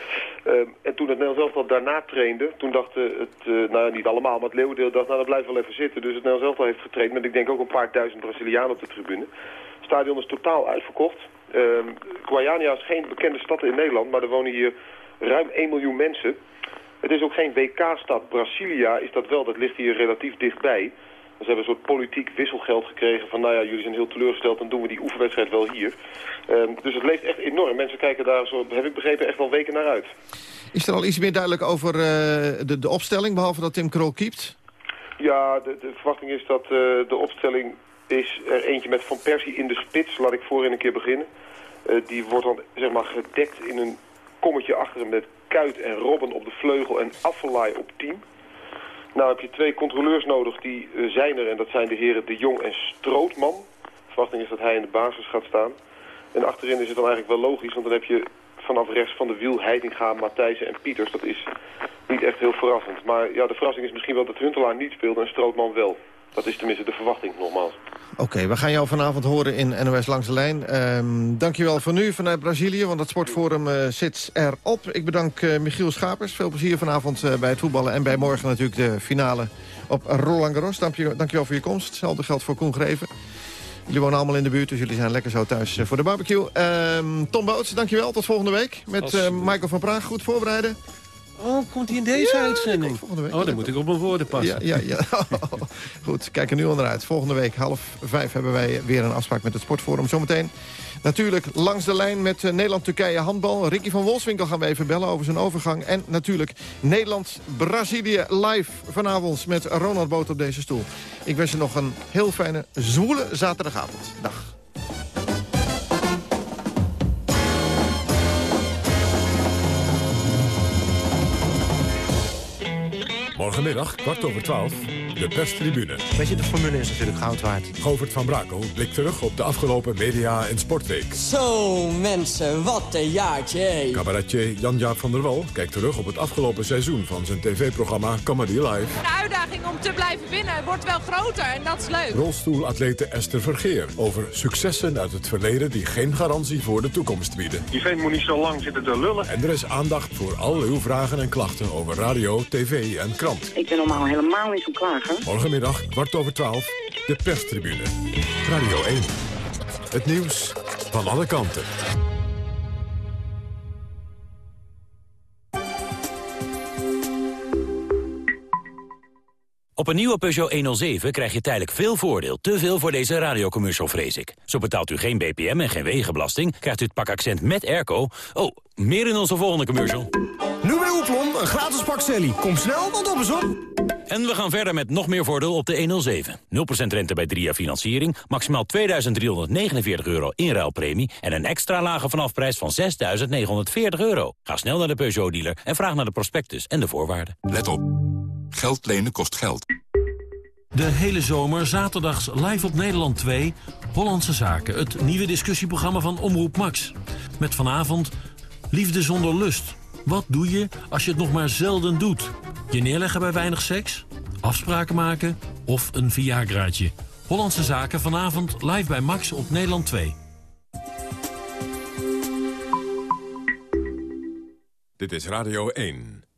uh, en toen het Nederlands elftal daarna trainde... toen dachten het, uh, nou niet allemaal, maar het leeuwendeel dacht... nou, dat blijft wel even zitten. Dus het Nederlands elftal heeft getraind met ik denk ook een paar duizend Brazilianen op de tribune. Het stadion is totaal uitverkocht. Guayania is geen bekende stad in Nederland... maar er wonen hier ruim 1 miljoen mensen. Het is ook geen WK-stad. Brasilia is dat wel, dat ligt hier relatief dichtbij... Ze hebben een soort politiek wisselgeld gekregen van... nou ja, jullie zijn heel teleurgesteld, dan doen we die oefenwedstrijd wel hier. Um, dus het leeft echt enorm. Mensen kijken daar, zo heb ik begrepen, echt wel weken naar uit. Is er al iets meer duidelijk over uh, de, de opstelling, behalve dat Tim Krol keept? Ja, de, de verwachting is dat uh, de opstelling is er eentje met Van Persie in de spits. Laat ik voorin een keer beginnen. Uh, die wordt dan zeg maar gedekt in een kommetje achter hem met Kuit en Robben op de vleugel en Affelaai op 10. Nou heb je twee controleurs nodig, die uh, zijn er. En dat zijn de heren De Jong en Strootman. De verwachting is dat hij in de basis gaat staan. En achterin is het dan eigenlijk wel logisch, want dan heb je vanaf rechts van de wiel Heitinga, Matthijsen en Pieters. Dat is niet echt heel verrassend. Maar ja, de verrassing is misschien wel dat Huntelaar niet speelde en Strootman wel. Dat is tenminste de verwachting, nogmaals. Oké, okay, we gaan jou vanavond horen in NOS Langs de Lijn. Um, dankjewel voor nu vanuit Brazilië, want het sportforum uh, zit erop. Ik bedank uh, Michiel Schapers. Veel plezier vanavond uh, bij het voetballen. En bij morgen natuurlijk de finale op Roland Garros. Dankjewel, dankjewel voor je komst. Hetzelfde geldt voor Koen Greven. Jullie wonen allemaal in de buurt, dus jullie zijn lekker zo thuis voor de barbecue. Um, Tom Boots, dankjewel. Tot volgende week. Met Michael van Praag. Goed voorbereiden. Oh, komt hij in deze ja, uitzending? Week. Oh, dan moet ik op mijn woorden passen. Ja, ja, ja. *laughs* *laughs* Goed, kijk er nu onderuit. Volgende week half vijf hebben wij weer een afspraak met het Sportforum. Zometeen natuurlijk langs de lijn met uh, Nederland-Turkije handbal. Ricky van Wolfswinkel gaan we even bellen over zijn overgang. En natuurlijk Nederland-Brazilië live vanavond met Ronald Boot op deze stoel. Ik wens je nog een heel fijne, zwoele zaterdagavond. Dag. Morgenmiddag, kwart over twaalf, de perstribune. Weet je, de formule is natuurlijk goud waard. Govert van Brakel blikt terug op de afgelopen media- en sportweek. Zo mensen, wat een jaartje. Cabaretier Jan-Jaap van der Wal kijkt terug op het afgelopen seizoen van zijn tv-programma Comedy Live. De uitdaging om te blijven winnen wordt wel groter en dat is leuk. Rolstoelatlete Esther Vergeer over successen uit het verleden die geen garantie voor de toekomst bieden. Die vent moet niet zo lang zitten te lullen. En er is aandacht voor al uw vragen en klachten over radio, tv en krant. Ik ben normaal helemaal niet zo klagen. Morgenmiddag, kwart over twaalf, de perstribune. Radio 1. Het nieuws van alle kanten. Op een nieuwe Peugeot 107 krijg je tijdelijk veel voordeel. Te veel voor deze radiocommercial, vrees ik. Zo betaalt u geen BPM en geen wegenbelasting. Krijgt u het pak accent met airco. Oh, meer in onze volgende commercial. Nu bij Oeklon, een gratis pak Sally. Kom snel, want op is op. En we gaan verder met nog meer voordeel op de 107. 0% rente bij 3 jaar financiering, maximaal 2.349 euro inruilpremie... en een extra lage vanafprijs van 6.940 euro. Ga snel naar de Peugeot-dealer en vraag naar de prospectus en de voorwaarden. Let op. Geld lenen kost geld. De hele zomer zaterdags live op Nederland 2... Hollandse Zaken, het nieuwe discussieprogramma van Omroep Max. Met vanavond Liefde zonder lust. Wat doe je als je het nog maar zelden doet? Je neerleggen bij weinig seks? Afspraken maken? Of een Viagraatje? Hollandse Zaken vanavond live bij Max op Nederland 2. Dit is Radio 1.